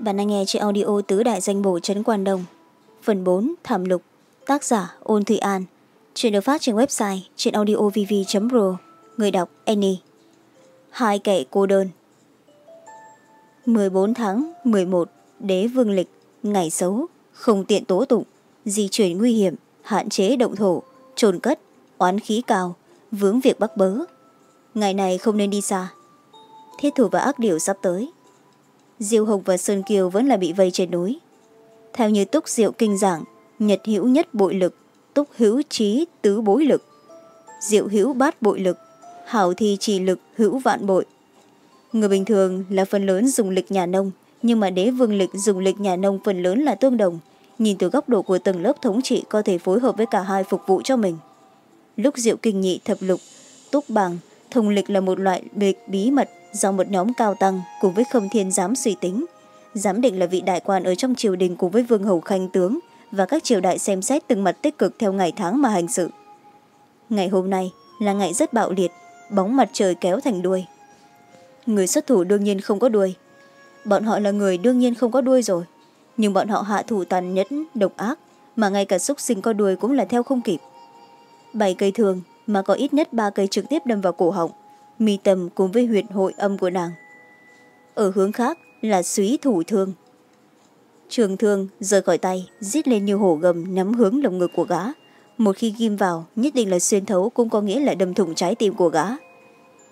Bạn đang nghe trên audio tứ đại danh bổ Trấn Quan Đông. Phần bốn, Thảm Lục. Tác giả Ôn Thụy An. Chuyện được phát trên website trên audiovv.pro. Người đọc, Annie. Hai kẻ cô đơn. 14 tháng 11 Đế Vương Lịch. Ngày xấu. Không tiện tố tụng. Di chuyển nguy hiểm. Hạn chế động thổ. trồn cất. Oán khí cao. Vướng việc bắt bớ. Ngày này không nên đi xa. Thiết thủ và ác điều sắp tới diêu hồng và sơn kiều vẫn là bị vây trên núi. Theo như túc diệu kinh giảng, nhật hữu nhất bội lực, túc hữu trí tứ bối lực. Diệu hữu bát bội lực, hảo thi trì lực hữu vạn bội. Người bình thường là phần lớn dùng lịch nhà nông, nhưng mà đế vương lịch dùng lịch nhà nông phần lớn là tương đồng. Nhìn từ góc độ của tầng lớp thống trị có thể phối hợp với cả hai phục vụ cho mình. Lúc diệu kinh nhị thập lục, túc bằng thông lịch là một loại lịch bí mật do một nhóm cao tăng cùng với khâm thiên giám suy tính. Giám định là vị đại quan ở trong triều đình cùng với vương hầu khanh tướng và các triều đại xem xét từng mặt tích cực theo ngày tháng mà hành sự. Ngày hôm nay là ngày rất bạo liệt, bóng mặt trời kéo thành đuôi. Người xuất thủ đương nhiên không có đuôi. Bọn họ là người đương nhiên không có đuôi rồi, nhưng bọn họ hạ thủ tàn nhẫn, độc ác, mà ngay cả xúc sinh có đuôi cũng là theo không kịp. Bảy cây thường mà có ít nhất ba cây trực tiếp đâm vào cổ họng mi tâm cùng với huyệt hội âm của nàng. Ở hướng khác là suý thủ thương. Trường thương rời khỏi tay rít lên như hổ gầm nắm hướng lồng ngực của gã. Một khi ghim vào, nhất định là xuyên thấu cũng có nghĩa là đâm thủng trái tim của gã.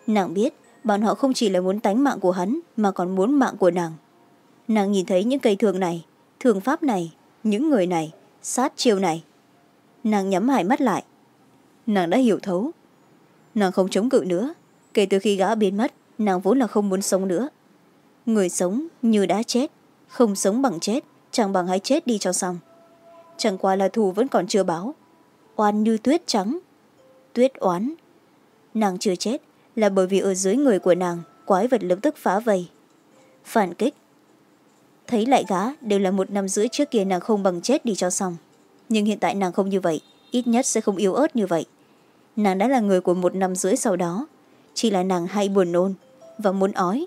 Nàng biết, bọn họ không chỉ là muốn tánh mạng của hắn, mà còn muốn mạng của nàng. Nàng nhìn thấy những cây thương này, thương pháp này, những người này, sát chiêu này. Nàng nhắm hai mắt lại. Nàng đã hiểu thấu. Nàng không chống cự nữa kể từ khi gã biến mất, nàng vốn là không muốn sống nữa. Người sống như đã chết, không sống bằng chết, chẳng bằng hãy chết đi cho xong. Chẳng qua là thù vẫn còn chưa báo. Oan như tuyết trắng, tuyết oán. Nàng chưa chết là bởi vì ở dưới người của nàng, quái vật lập tức phá vây. Phản kích. Thấy lại gã, đều là một năm rưỡi trước kia nàng không bằng chết đi cho xong. Nhưng hiện tại nàng không như vậy, ít nhất sẽ không yếu ớt như vậy. Nàng đã là người của một năm rưỡi sau đó chỉ là nàng hay buồn nôn và muốn ói.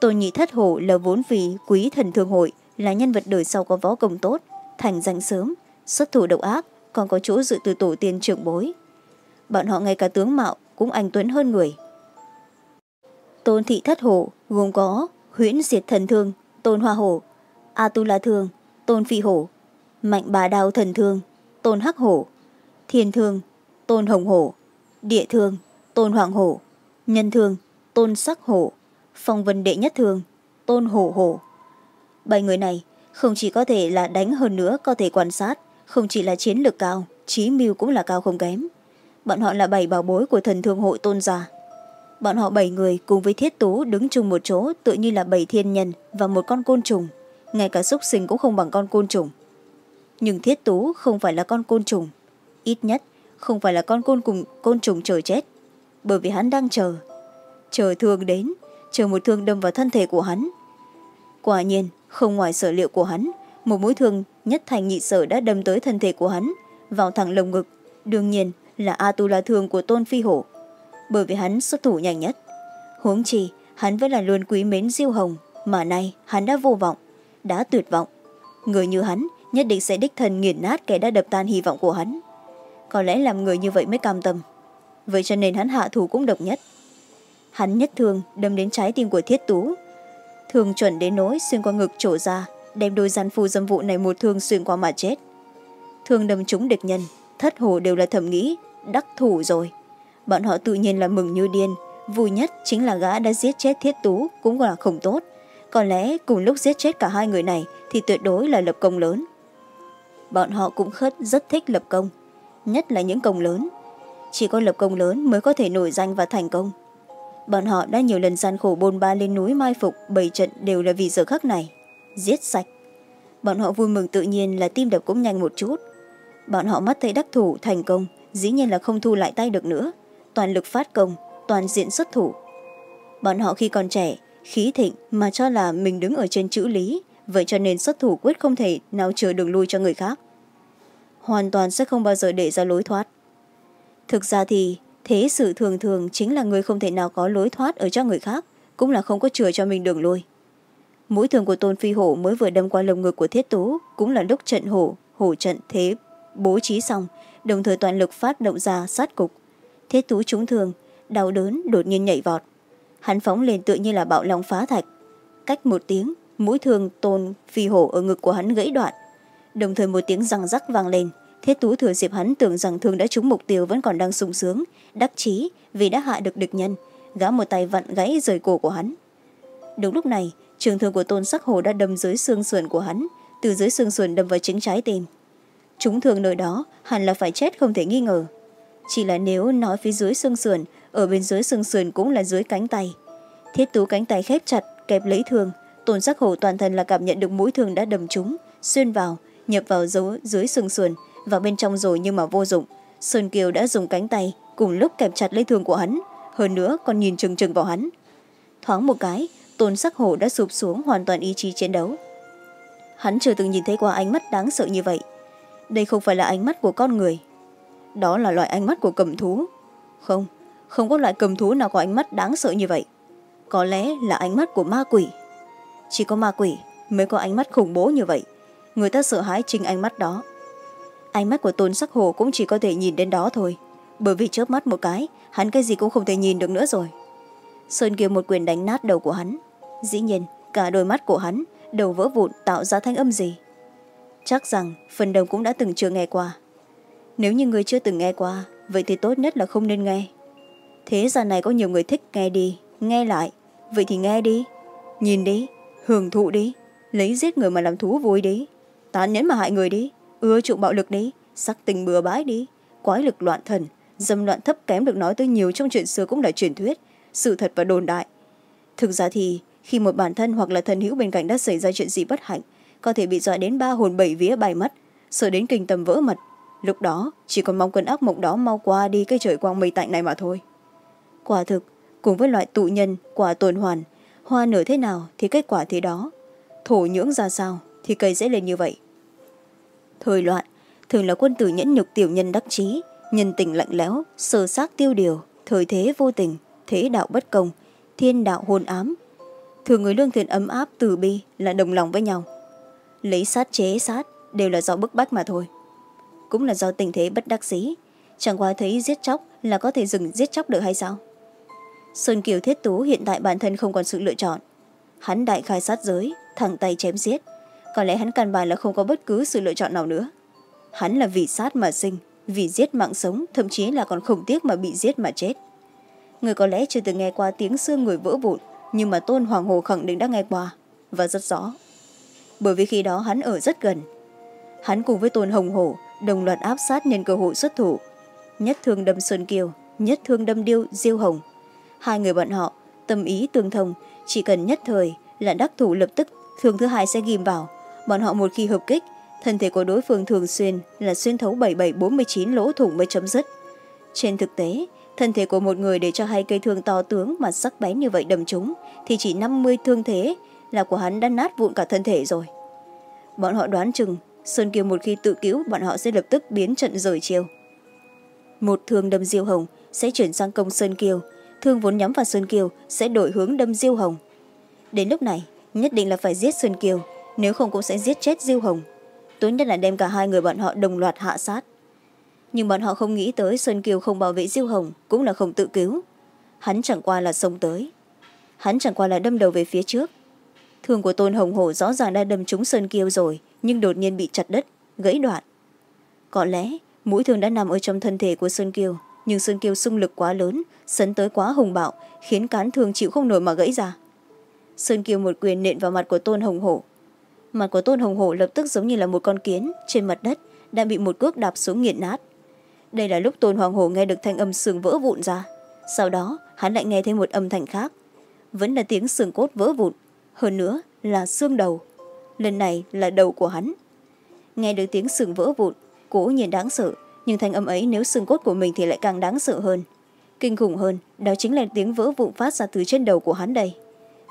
Tôn nhị thất hổ là vốn vì quý thần thương hội, là nhân vật đời sau có võ công tốt, thành danh sớm, xuất thủ độc ác, còn có chỗ dự từ tổ tiên trưởng bối. Bọn họ ngay cả tướng mạo cũng anh tuấn hơn người. Tôn thị thất hổ gồm có huyễn diệt thần thương, tôn hoa hổ a tu la thương, tôn phi hổ, mạnh bà đao thần thương, tôn hắc hổ, thiên thương, tôn hồng hổ, địa thương, tôn hoàng hổ nhân thương, tôn sắc hổ. Phong vân đệ nhất thương, tôn hổ hổ. Bảy người này không chỉ có thể là đánh hơn nữa có thể quan sát, không chỉ là chiến lược cao trí mưu cũng là cao không kém. Bọn họ là bảy bảo bối của thần thương hội tôn giả. Bọn họ bảy người cùng với thiết tú đứng chung một chỗ tự như là bảy thiên nhân và một con côn trùng. Ngay cả xúc sinh cũng không bằng con côn trùng. Nhưng thiết tú không phải là con côn trùng, ít nhất không phải là con côn cùng, côn trùng trời chết bởi vì hắn đang chờ. Chờ thương đến, chờ một thương đâm vào thân thể của hắn. Quả nhiên, không ngoài sở liệu của hắn, một mũi thương nhất thành nhị sở đã đâm tới thân thể của hắn, vào thẳng lồng ngực. Đương nhiên là a tu la thương của tôn phi hổ, bởi vì hắn xuất thủ nhanh nhất. Huống chi, hắn vẫn là luôn quý mến diêu hồng, mà nay hắn đã vô vọng, đã tuyệt vọng. Người như hắn nhất định sẽ đích thân nghiền nát kẻ đã đập tan hy vọng của hắn. Có lẽ làm người như vậy mới cam tâm vậy cho nên hắn hạ thủ cũng độc nhất. Hắn nhất thường đâm đến trái tim của thiết tú. Thường chuẩn đến nỗi xuyên qua ngực trổ ra, đem đôi gian phu dâm vụ này một thương xuyên qua mà chết. Thương đâm trúng địch nhân, thất hồ đều là thầm nghĩ, đắc thủ rồi. Bọn họ tự nhiên là mừng như điên. Vui nhất chính là gã đã giết chết thiết tú cũng là không tốt. Có lẽ cùng lúc giết chết cả hai người này thì tuyệt đối là lập công lớn. Bọn họ cũng khất rất thích lập công, nhất là những công lớn chỉ có lập công lớn mới có thể nổi danh và thành công. Bọn họ đã nhiều lần gian khổ bôn ba lên núi mai phục bảy trận đều là vì giờ khắc này. Giết sạch. Bọn họ vui mừng tự nhiên là tim đập cũng nhanh một chút. Bọn họ mắt thấy đắc thủ, thành công, dĩ nhiên là không thu lại tay được nữa. Toàn lực phát công, toàn diện xuất thủ. Bọn họ khi còn trẻ, khí thịnh mà cho là mình đứng ở trên chữ lý, vậy cho nên xuất thủ quyết không thể nào chừa đường lui cho người khác. Hoàn toàn sẽ không bao giờ để ra lối thoát thực ra thì, thế sự thường thường chính là người không thể nào có lối thoát ở cho người khác, cũng là không có chừa cho mình đường lui mũi thương của tôn phi hổ mới vừa đâm qua lồng ngực của thiết tú, cũng là lúc trận hổ hổ trận thế bố trí xong, đồng thời toàn lực phát động ra sát cục. Thiết tú trúng thương, đau đớn đột nhiên nhảy vọt. Hắn phóng lên tự như là bạo lòng phá thạch. Cách một tiếng, mũi thương tôn phi hổ ở ngực của hắn gãy đoạn. Đồng thời một tiếng răng rắc vang lên thiết tú thừa dịp hắn tưởng rằng thương đã trúng mục tiêu vẫn còn đang sung sướng, đắc chí vì đã hạ được địch nhân, gã một tay vặn gãy rời cổ của hắn. Đúng lúc này, trường thương của tôn sắc hồ đã đâm dưới xương sườn của hắn, từ dưới xương sườn đâm vào chính trái tim. Chúng thường nơi đó hẳn là phải chết không thể nghi ngờ. Chỉ là nếu nói phía dưới xương sườn, ở bên dưới xương sườn cũng là dưới cánh tay. Thiết tú cánh tay khép chặt, kẹp lấy thương, tôn sắc hồ toàn thân là cảm nhận được mũi thương đã đâm trúng, xuyên vào, nhập vào dấu dưới xương sườn vào bên trong rồi nhưng mà vô dụng. Sơn kiều đã dùng cánh tay cùng lúc kẹp chặt lấy thương của hắn, hơn nữa còn nhìn trừng trừng vào hắn. Thoáng một cái, tôn sắc hổ đã sụp xuống hoàn toàn ý chí chiến đấu. Hắn chưa từng nhìn thấy qua ánh mắt đáng sợ như vậy. Đây không phải là ánh mắt của con người. Đó là loại ánh mắt của cầm thú. Không không có loại cầm thú nào có ánh mắt đáng sợ như vậy. Có lẽ là ánh mắt của ma quỷ. Chỉ có ma quỷ mới có ánh mắt khủng bố như vậy. Người ta sợ hãi chính ánh mắt đó ánh mắt của tôn sắc hồ cũng chỉ có thể nhìn đến đó thôi. Bởi vì chớp mắt một cái, hắn cái gì cũng không thể nhìn được nữa rồi. Sơn kiều một quyền đánh nát đầu của hắn. Dĩ nhiên, cả đôi mắt của hắn đầu vỡ vụn tạo ra thanh âm gì. Chắc rằng phần đồng cũng đã từng chưa nghe qua. Nếu như người chưa từng nghe qua, vậy thì tốt nhất là không nên nghe. Thế gian này có nhiều người thích nghe đi, nghe lại. Vậy thì nghe đi. Nhìn đi, hưởng thụ đi. Lấy giết người mà làm thú vui đi. Tán nhẫn mà hại người đi ưa chuộng bạo lực đi sắc tình bừa bãi đi. Quái lực loạn thần dâm loạn thấp kém được nói tới nhiều trong chuyện xưa cũng là truyền thuyết sự thật và đồn đại. Thực ra thì khi một bản thân hoặc là thần hữu bên cạnh đã xảy ra chuyện gì bất hạnh có thể bị dọa đến ba hồn bảy vía bài mất, sợ đến kinh tâm vỡ mật. Lúc đó chỉ còn mong cơn ác mộng đó mau qua đi cái trời quang mây tạnh này mà thôi. Quả thực cùng với loại tụ nhân quả tuần hoàn hoa nở thế nào thì kết quả thế đó. Thổ nhưỡng ra sao thì cây sẽ lên như vậy thời loạn, thường là quân tử nhẫn nhục tiểu nhân đắc trí nhân tình lạnh lẽo, sơ xác tiêu điều, thời thế vô tình, thế đạo bất công, thiên đạo hôn ám. Thường người lương thiện ấm áp từ bi là đồng lòng với nhau. Lấy sát chế sát đều là do bức bách mà thôi. Cũng là do tình thế bất đắc dĩ, chẳng qua thấy giết chóc là có thể dừng giết chóc được hay sao? Sơn kiều thiết tú hiện tại bản thân không còn sự lựa chọn. Hắn đại khai sát giới, thẳng tay chém giết có lẽ hắn căn bản là không có bất cứ sự lựa chọn nào nữa. Hắn là vì sát mà sinh, vì giết mạng sống, thậm chí là còn không tiếc mà bị giết mà chết. Người có lẽ chưa từng nghe qua tiếng xương người vỡ vụn, nhưng mà tôn hoàng hồ khẳng định đã nghe qua, và rất rõ. Bởi vì khi đó hắn ở rất gần. Hắn cùng với tôn hồng hổ đồng loạt áp sát nhân cơ hội xuất thủ. Nhất thương đâm sơn kiều, nhất thương đâm điêu, diêu hồng. Hai người bọn họ, tâm ý tương thông, chỉ cần nhất thời là đắc thủ lập tức, thương thứ hai sẽ ghim vào bọn họ một khi hợp kích, thân thể của đối phương thường xuyên là xuyên thấu bảy bảy bốn mươi chín lỗ thủng mới chấm dứt. Trên thực tế, thân thể của một người để cho hai cây thương to tướng mà sắc bén như vậy đầm chúng thì chỉ năm mươi thương thế là của hắn đã nát vụn cả thân thể rồi. Bọn họ đoán chừng, sơn kiều một khi tự cứu, bọn họ sẽ lập tức biến trận rời chiều một thương đâm diêu hồng sẽ chuyển sang công sơn kiều, thương vốn nhắm vào sơn kiều sẽ đổi hướng đâm diêu hồng. Đến lúc này, nhất định là phải giết sơn kiều nếu không cũng sẽ giết chết diêu hồng. Tốt nhất là đem cả hai người bọn họ đồng loạt hạ sát. Nhưng bọn họ không nghĩ tới sơn kiều không bảo vệ diêu hồng cũng là không tự cứu. Hắn chẳng qua là xông tới. Hắn chẳng qua là đâm đầu về phía trước. Thương của tôn hồng hổ rõ ràng đã đâm trúng sơn kiều rồi, nhưng đột nhiên bị chặt đất gãy đoạn. Có lẽ, mũi thương đã nằm ở trong thân thể của sơn kiều, nhưng sơn kiều xung lực quá lớn, sấn tới quá hùng bạo, khiến cán thương chịu không nổi mà gãy ra. Sơn kiều một quyền nện vào mặt của tôn hồng hổ mặt của tôn hồng hổ lập tức giống như là một con kiến trên mặt đất đang bị một cước đạp xuống nghiền nát. Đây là lúc tôn hoàng hổ nghe được thanh âm xương vỡ vụn ra. Sau đó, hắn lại nghe thêm một âm thanh khác. Vẫn là tiếng xương cốt vỡ vụn, hơn nữa là xương đầu. Lần này là đầu của hắn. Nghe được tiếng xương vỡ vụn, cố nhiên đáng sợ, nhưng thanh âm ấy nếu xương cốt của mình thì lại càng đáng sợ hơn. Kinh khủng hơn, đó chính là tiếng vỡ vụn phát ra từ trên đầu của hắn đây.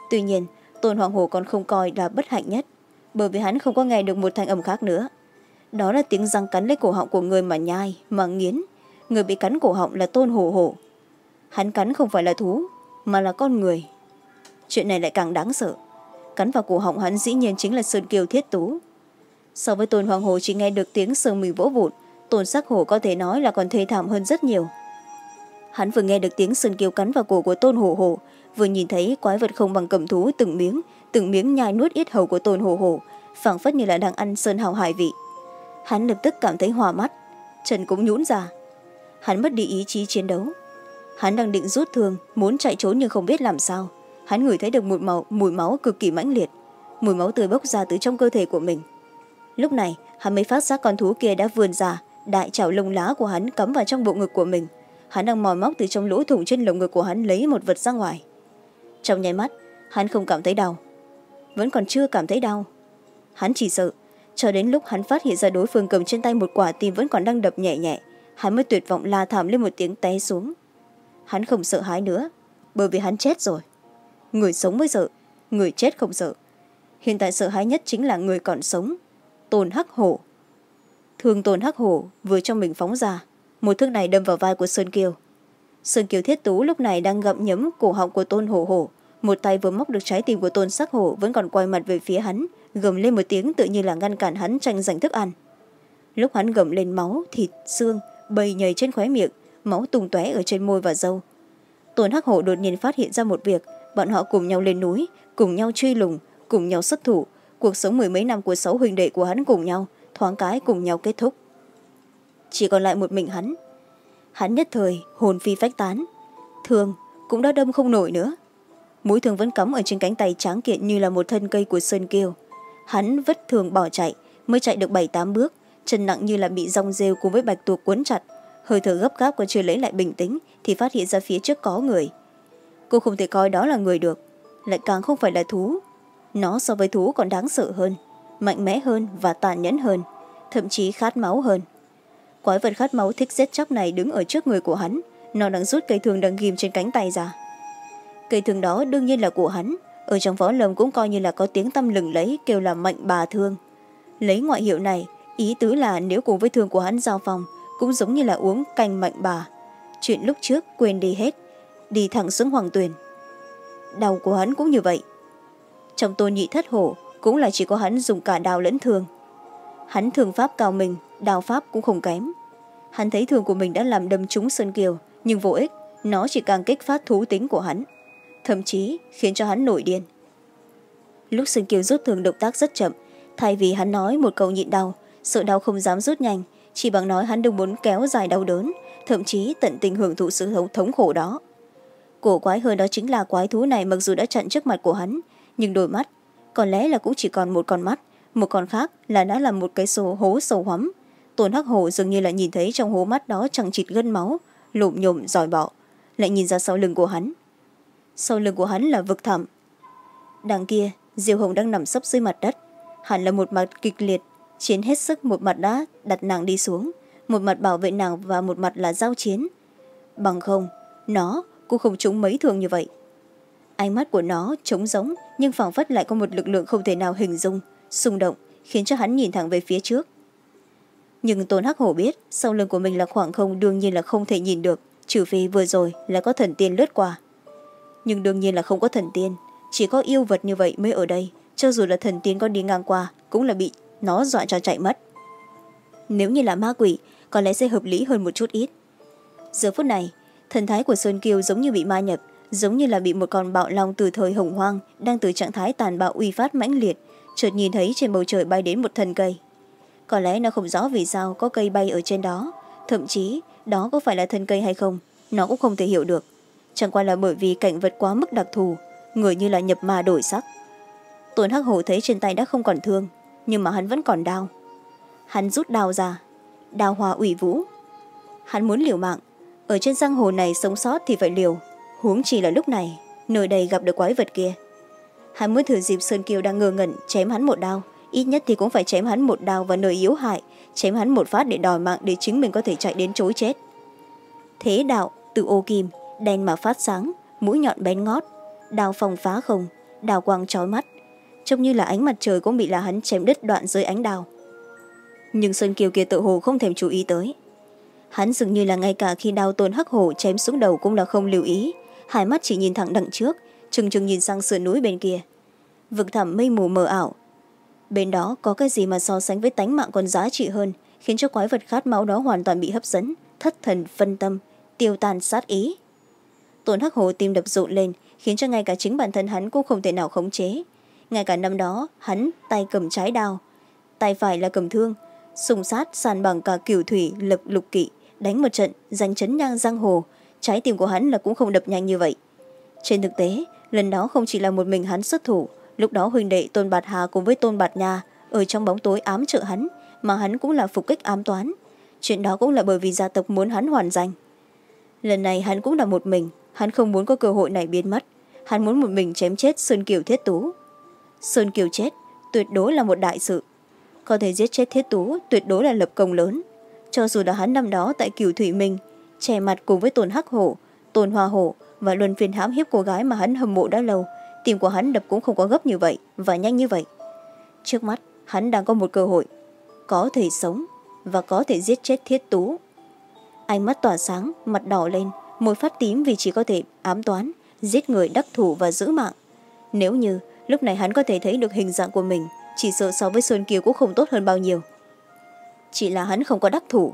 Tuy nhiên, tôn hoàng hồ còn không coi là bất hạnh nhất bởi vì hắn không có nghe được một thanh âm khác nữa. Đó là tiếng răng cắn lấy cổ họng của người mà nhai, mà nghiến. Người bị cắn cổ họng là tôn hổ hổ hắn cắn không phải là thú, mà là con người. Chuyện này lại càng đáng sợ. Cắn vào cổ họng hắn dĩ nhiên chính là sơn kiều thiết tú. So với tôn hoàng hồ chỉ nghe được tiếng sương mì vỗ vụn, tôn sắc hổ có thể nói là còn thê thảm hơn rất nhiều hắn vừa nghe được tiếng sơn kêu cắn vào cổ của tôn hồ hồ vừa nhìn thấy quái vật không bằng cầm thú từng miếng từng miếng nhai nuốt ít hầu của tôn hồ hồ phảng phất như là đang ăn sơn hào hải vị. Hắn lập tức cảm thấy hòa mắt chân cũng nhũn ra. Hắn mất đi ý chí chiến đấu. Hắn đang định rút thương muốn chạy trốn nhưng không biết làm sao. Hắn ngửi thấy được mùi, màu, mùi máu cực kỳ mãnh liệt. Mùi máu tươi bốc ra từ trong cơ thể của mình. Lúc này hắn mới phát giác con thú kia đã vươn ra đại chảo lông lá của hắn cắm vào trong bộ ngực của mình hắn đang mò móc từ trong lỗ thủng trên lồng ngực của hắn lấy một vật ra ngoài. Trong nháy mắt, hắn không cảm thấy đau. Vẫn còn chưa cảm thấy đau. Hắn chỉ sợ, cho đến lúc hắn phát hiện ra đối phương cầm trên tay một quả tim vẫn còn đang đập nhẹ nhẹ, hắn mới tuyệt vọng la thảm lên một tiếng té xuống. Hắn không sợ hãi nữa, bởi vì hắn chết rồi. Người sống mới sợ, người chết không sợ. Hiện tại sợ hãi nhất chính là người còn sống, tôn hắc hổ. Thương tôn hắc hổ vừa trong mình phóng ra một thương này đâm vào vai của sơn kiều. Sơn kiều thiết tú lúc này đang gậm nhấm cổ họng của tôn hổ hổ một tay vừa móc được trái tim của tôn sắc hổ vẫn còn quay mặt về phía hắn, gầm lên một tiếng tự như là ngăn cản hắn tranh giành thức ăn. Lúc hắn gầm lên máu, thịt, xương, bầy nhầy trên khóe miệng, máu tung tóe ở trên môi và râu. Tôn hắc hổ đột nhiên phát hiện ra một việc, bọn họ cùng nhau lên núi, cùng nhau truy lùng, cùng nhau xuất thủ. Cuộc sống mười mấy năm của sáu huỳnh đệ của hắn cùng nhau, thoáng cái cùng nhau kết thúc chỉ còn lại một mình hắn. Hắn nhất thời hồn phi phách tán. Thương cũng đã đâm không nổi nữa. Mũi thương vẫn cắm ở trên cánh tay tráng kiện như là một thân cây của sơn kiêu. Hắn vất thường bỏ chạy, mới chạy được bảy tám bước, chân nặng như là bị rong rêu cùng với bạch tuộc quấn chặt. Hơi thở gấp gáp còn chưa lấy lại bình tĩnh thì phát hiện ra phía trước có người. Cô không thể coi đó là người được, lại càng không phải là thú. Nó so với thú còn đáng sợ hơn, mạnh mẽ hơn và tàn nhẫn hơn, thậm chí khát máu hơn quái vật khát máu thích giết chóc này đứng ở trước người của hắn. Nó đang rút cây thương đang ghim trên cánh tay ra. Cây thương đó đương nhiên là của hắn. Ở trong võ lâm cũng coi như là có tiếng tâm lừng lấy kêu là mạnh bà thương. Lấy ngoại hiệu này, ý tứ là nếu cùng với thương của hắn giao phòng, cũng giống như là uống canh mạnh bà. Chuyện lúc trước quên đi hết, đi thẳng xuống hoàng tuyền. Đau của hắn cũng như vậy. Trong tôn nhị thất hổ, cũng là chỉ có hắn dùng cả đào lẫn thương. Hắn thường pháp cao mình đào pháp cũng không kém hắn thấy thương của mình đã làm đâm trúng sơn kiều, nhưng vô ích, nó chỉ càng kích phát thú tính của hắn, thậm chí khiến cho hắn nổi điên. Lúc sơn kiều rút thường động tác rất chậm, thay vì hắn nói một câu nhịn đau, sợ đau không dám rút nhanh, chỉ bằng nói hắn đừng muốn kéo dài đau đớn, thậm chí tận tình hưởng thụ sự thống khổ đó. Cổ quái hơn đó chính là quái thú này mặc dù đã chặn trước mặt của hắn, nhưng đôi mắt, có lẽ là cũng chỉ còn một con mắt, một con khác là đã là một cái sổ hố sâu hoắm tôn hắc hổ dường như là nhìn thấy trong hố mắt đó chẳng chịt gân máu, lụm nhộm dòi bọ, lại nhìn ra sau lưng của hắn. Sau lưng của hắn là vực thẳm. Đằng kia, diêu hồng đang nằm sấp dưới mặt đất. Hẳn là một mặt kịch liệt, chiến hết sức một mặt đã đặt nàng đi xuống, một mặt bảo vệ nàng và một mặt là giao chiến. Bằng không, nó cũng không trúng mấy thường như vậy. Ánh mắt của nó trống giống nhưng phảng phất lại có một lực lượng không thể nào hình dung, xung động, khiến cho hắn nhìn thẳng về phía trước nhưng tôn hắc hổ biết sau lưng của mình là khoảng không đương nhiên là không thể nhìn được, trừ phi vừa rồi là có thần tiên lướt qua. Nhưng đương nhiên là không có thần tiên, chỉ có yêu vật như vậy mới ở đây, cho dù là thần tiên có đi ngang qua cũng là bị nó dọa cho chạy mất. Nếu như là ma quỷ, có lẽ sẽ hợp lý hơn một chút ít. Giờ phút này, thần thái của sơn kiều giống như bị ma nhập, giống như là bị một con bạo long từ thời hồng hoang đang từ trạng thái tàn bạo uy phát mãnh liệt, chợt nhìn thấy trên bầu trời bay đến một thân cây có lẽ nó không rõ vì sao có cây bay ở trên đó. Thậm chí, đó có phải là thân cây hay không, nó cũng không thể hiểu được. Chẳng qua là bởi vì cảnh vật quá mức đặc thù, người như là nhập ma đổi sắc. Tôn hắc hổ thấy trên tay đã không còn thương, nhưng mà hắn vẫn còn đau. Hắn rút đao ra, đao hòa ủy vũ. Hắn muốn liều mạng, ở trên giang hồ này sống sót thì phải liều, huống chỉ là lúc này, nơi đây gặp được quái vật kia. Hắn muốn thử dịp sơn kiều đang ngơ ngẩn chém hắn một đao ít nhất thì cũng phải chém hắn một đao vào nơi yếu hại, chém hắn một phát để đòi mạng để chính mình có thể chạy đến chối chết. Thế đạo từ ô kim, đen mà phát sáng, mũi nhọn bén ngót, đao phòng phá không đào quang trói mắt. Trông như là ánh mặt trời cũng bị là hắn chém đứt đoạn dưới ánh đào nhưng sơn kiều kia tự hồ không thèm chú ý tới. Hắn dường như là ngay cả khi đao tôn hắc hổ chém xuống đầu cũng là không lưu ý. Hai mắt chỉ nhìn thẳng đằng trước trừng trừng nhìn sang sườn núi bên kia. Vực thẳm mây mù mờ ảo bên đó có cái gì mà so sánh với tánh mạng còn giá trị hơn, khiến cho quái vật khát máu đó hoàn toàn bị hấp dẫn, thất thần, phân tâm, tiêu tan sát ý. Tôn hắc hồ tim đập rộn lên, khiến cho ngay cả chính bản thân hắn cũng không thể nào khống chế. Ngay cả năm đó, hắn tay cầm trái đao, tay phải là cầm thương, sùng sát sàn bằng cả cửu thủy lập lục kỵ, đánh một trận, giành chấn nhang giang hồ. Trái tim của hắn là cũng không đập nhanh như vậy. Trên thực tế, lần đó không chỉ là một mình hắn xuất thủ lúc đó huỳnh đệ tôn bạt hà cùng với tôn bạt nha ở trong bóng tối ám trợ hắn, mà hắn cũng là phục kích ám toán. Chuyện đó cũng là bởi vì gia tộc muốn hắn hoàn danh. Lần này hắn cũng là một mình, hắn không muốn có cơ hội này biến mất. Hắn muốn một mình chém chết sơn kiều thiết tú. Sơn kiều chết tuyệt đối là một đại sự. Có thể giết chết thiết tú tuyệt đối là lập công lớn. Cho dù là hắn năm đó tại cửu thủy minh, che mặt cùng với tôn hắc hổ, tôn hoa hổ và luân phiên hãm hiếp cô gái mà hắn hâm mộ đã lâu tim của hắn đập cũng không có gấp như vậy và nhanh như vậy. Trước mắt, hắn đang có một cơ hội. Có thể sống và có thể giết chết thiết tú. Ánh mắt tỏa sáng, mặt đỏ lên, môi phát tím vì chỉ có thể ám toán, giết người, đắc thủ và giữ mạng. Nếu như lúc này hắn có thể thấy được hình dạng của mình, chỉ sợ so với sơn kiều cũng không tốt hơn bao nhiêu. Chỉ là hắn không có đắc thủ.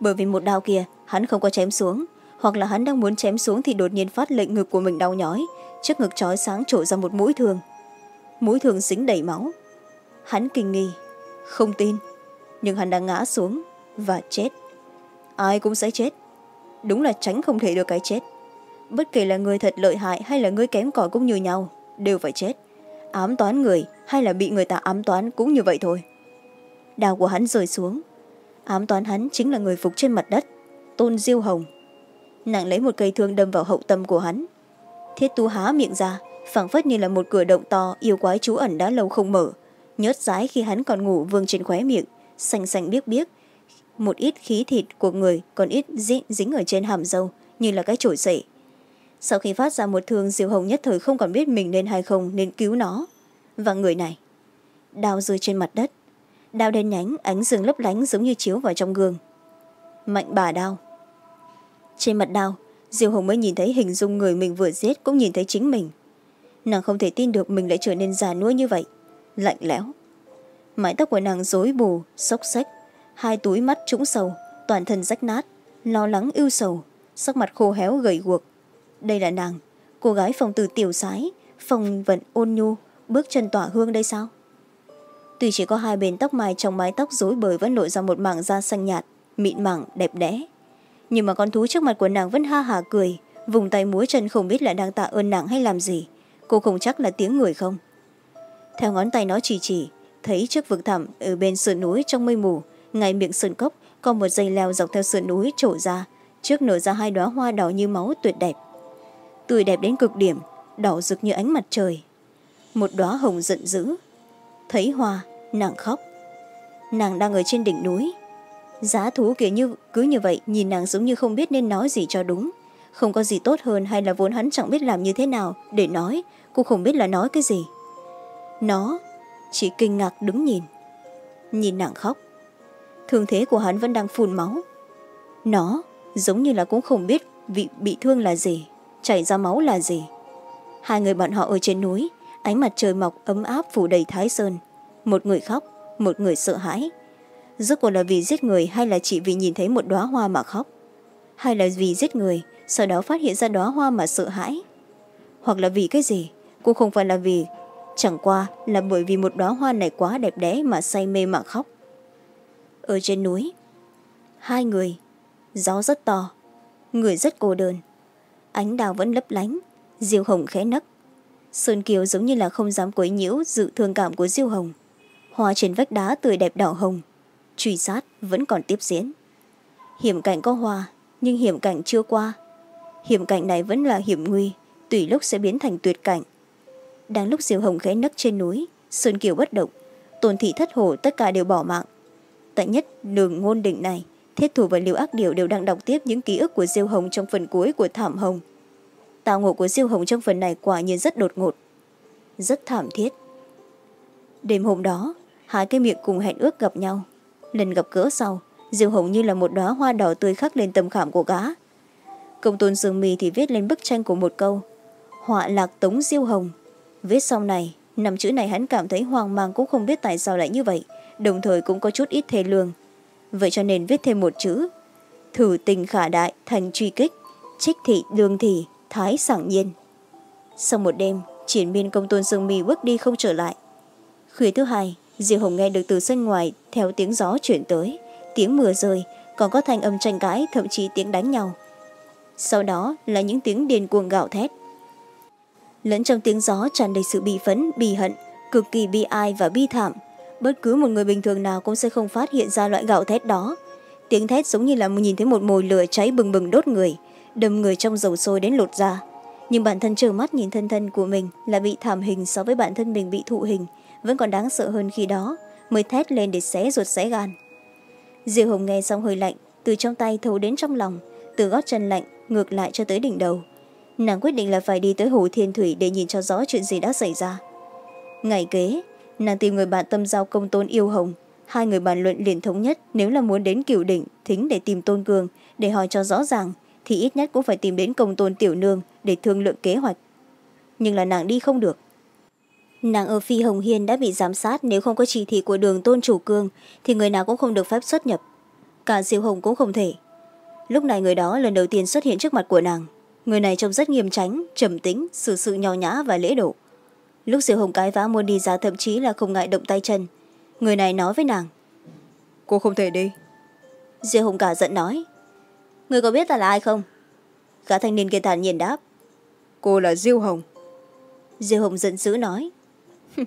Bởi vì một đao kia, hắn không có chém xuống hoặc là hắn đang muốn chém xuống thì đột nhiên phát lệnh ngực của mình đau nhói, trước ngực trói sáng trổ ra một mũi thương. Mũi thương dính đầy máu. Hắn kinh nghi, không tin. Nhưng hắn đã ngã xuống và chết. Ai cũng sẽ chết. Đúng là tránh không thể được cái chết. Bất kể là người thật lợi hại hay là người kém cỏi cũng như nhau, đều phải chết. Ám toán người hay là bị người ta ám toán cũng như vậy thôi. Đào của hắn rơi xuống. Ám toán hắn chính là người phục trên mặt đất, tôn diêu hồng nàng lấy một cây thương đâm vào hậu tâm của hắn. Thiết tú há miệng ra, phảng phất như là một cửa động to, yêu quái trú ẩn đã lâu không mở. Nhớt rái khi hắn còn ngủ, vương trên khóe miệng, xanh xanh biếc biếc. Một ít khí thịt của người, còn ít dính ở trên hàm dâu như là cái chổi sậy. Sau khi phát ra một thương diều hồng nhất thời không còn biết mình nên hay không, nên cứu nó. Và người này, đao rơi trên mặt đất. Đao đen nhánh, ánh dương lấp lánh giống như chiếu vào trong gương. Mạnh bà đao trên mặt đao diệu hồng mới nhìn thấy hình dung người mình vừa giết cũng nhìn thấy chính mình. Nàng không thể tin được mình lại trở nên già nuôi như vậy, lạnh lẽo. Mái tóc của nàng rối bù, xốc xách hai túi mắt trũng sầu, toàn thân rách nát, lo lắng ưu sầu, sắc mặt khô héo gầy guộc. Đây là nàng, cô gái phòng từ tiểu sái, phòng vận ôn nhu, bước chân tỏa hương đây sao? Tuy chỉ có hai bên tóc mai trong mái tóc rối bời vẫn lộ ra một mảng da xanh nhạt, mịn mảng đẹp đẽ nhưng mà con thú trước mặt của nàng vẫn ha hà cười, vùng tay múa chân không biết là đang tạ ơn nàng hay làm gì. Cô không chắc là tiếng người không. Theo ngón tay nó chỉ chỉ, thấy trước vực thẳm ở bên sườn núi trong mây mù, ngay miệng sườn cốc có một dây leo dọc theo sườn núi trổ ra, trước nở ra hai đoá hoa đỏ như máu tuyệt đẹp. Tươi đẹp đến cực điểm, đỏ rực như ánh mặt trời. Một đoá hồng giận dữ, thấy hoa, nàng khóc. Nàng đang ở trên đỉnh núi giá thú kiểu như, cứ như vậy, nhìn nàng giống như không biết nên nói gì cho đúng. Không có gì tốt hơn hay là vốn hắn chẳng biết làm như thế nào để nói cũng không biết là nói cái gì. Nó chỉ kinh ngạc đứng nhìn. Nhìn nàng khóc. Thương thế của hắn vẫn đang phun máu. Nó giống như là cũng không biết vị, bị thương là gì, chảy ra máu là gì. Hai người bọn họ ở trên núi, ánh mặt trời mọc ấm áp phủ đầy thái sơn. Một người khóc, một người sợ hãi rốt cuộc là vì giết người hay là chỉ vì nhìn thấy một đoá hoa mà khóc? Hay là vì giết người, sau đó phát hiện ra đoá hoa mà sợ hãi? Hoặc là vì cái gì? Cũng không phải là vì, chẳng qua là bởi vì một đoá hoa này quá đẹp đẽ mà say mê mà khóc. Ở trên núi, hai người, gió rất to, người rất cô đơn. Ánh đào vẫn lấp lánh, diêu hồng khẽ nấc. Sơn kiều giống như là không dám quấy nhiễu dự thương cảm của diêu hồng. Hoa trên vách đá tươi đẹp đỏ hồng truy sát vẫn còn tiếp diễn. Hiểm cảnh có hoa, nhưng hiểm cảnh chưa qua. Hiểm cảnh này vẫn là hiểm nguy, tùy lúc sẽ biến thành tuyệt cảnh. Đang lúc diều hồng khẽ nấc trên núi, sơn kiều bất động tôn thị thất hổ tất cả đều bỏ mạng. Tại nhất đường ngôn đỉnh này, thiết thủ và liều ác điều đều đang đọc tiếp những ký ức của diêu hồng trong phần cuối của thảm hồng. Tạo ngộ của diêu hồng trong phần này quả nhiên rất đột ngột, rất thảm thiết. Đêm hôm đó, hai cái miệng cùng hẹn ước gặp nhau lần gặp gỡ sau. Diêu hồng như là một đóa hoa đỏ tươi khắc lên tâm khảm của gã. Công tôn dương mì thì viết lên bức tranh của một câu, họa lạc tống diêu hồng. Viết sau này, năm chữ này hắn cảm thấy hoang mang cũng không biết tại sao lại như vậy, đồng thời cũng có chút ít thê lương. Vậy cho nên viết thêm một chữ, thử tình khả đại, thành truy kích, trích thị đương thị, thái sảng nhiên. Sau một đêm, triển miên công tôn dương mì bước đi không trở lại. Khuya thứ hai diệu hồng nghe được từ sân ngoài, theo tiếng gió chuyển tới. Tiếng mưa rơi, còn có thanh âm tranh cãi, thậm chí tiếng đánh nhau. Sau đó là những tiếng điên cuồng gạo thét. Lẫn trong tiếng gió tràn đầy sự bi phấn bi hận, cực kỳ bi ai và bi thảm. Bất cứ một người bình thường nào cũng sẽ không phát hiện ra loại gạo thét đó. Tiếng thét giống như là nhìn thấy một mồi lửa cháy bừng bừng đốt người, đâm người trong dầu sôi đến lột ra nhưng bản thân trơ mắt nhìn thân thân của mình là bị thảm hình so với bản thân mình bị thụ hình vẫn còn đáng sợ hơn khi đó, mới thét lên để xé ruột xé gan. Diệu hồng nghe xong hơi lạnh, từ trong tay thấu đến trong lòng, từ gót chân lạnh, ngược lại cho tới đỉnh đầu. Nàng quyết định là phải đi tới hồ thiên thủy để nhìn cho rõ chuyện gì đã xảy ra. Ngày kế, nàng tìm người bạn tâm giao công tôn yêu hồng. Hai người bàn luận liền thống nhất, nếu là muốn đến cửu đỉnh thính để tìm tôn cường, để hỏi cho rõ ràng, thì ít nhất cũng phải tìm đến công tôn tiểu nương để thương lượng kế hoạch. Nhưng là nàng đi không được nàng ở phi hồng hiên đã bị giám sát nếu không có chỉ thị của đường tôn chủ cương thì người nào cũng không được phép xuất nhập. Cả diệu hồng cũng không thể. Lúc này người đó lần đầu tiên xuất hiện trước mặt của nàng. Người này trông rất nghiêm tránh trầm tính xử sự nho nhã và lễ độ. Lúc diệu hồng cái vã muốn đi ra thậm chí là không ngại động tay chân người này nói với nàng. Cô không thể đi. Diệu hồng cả giận nói. Người có biết ta là ai không? Gã thanh niên kia thản nhiên đáp. Cô là diêu hồng. Diêu hồng giận dữ nói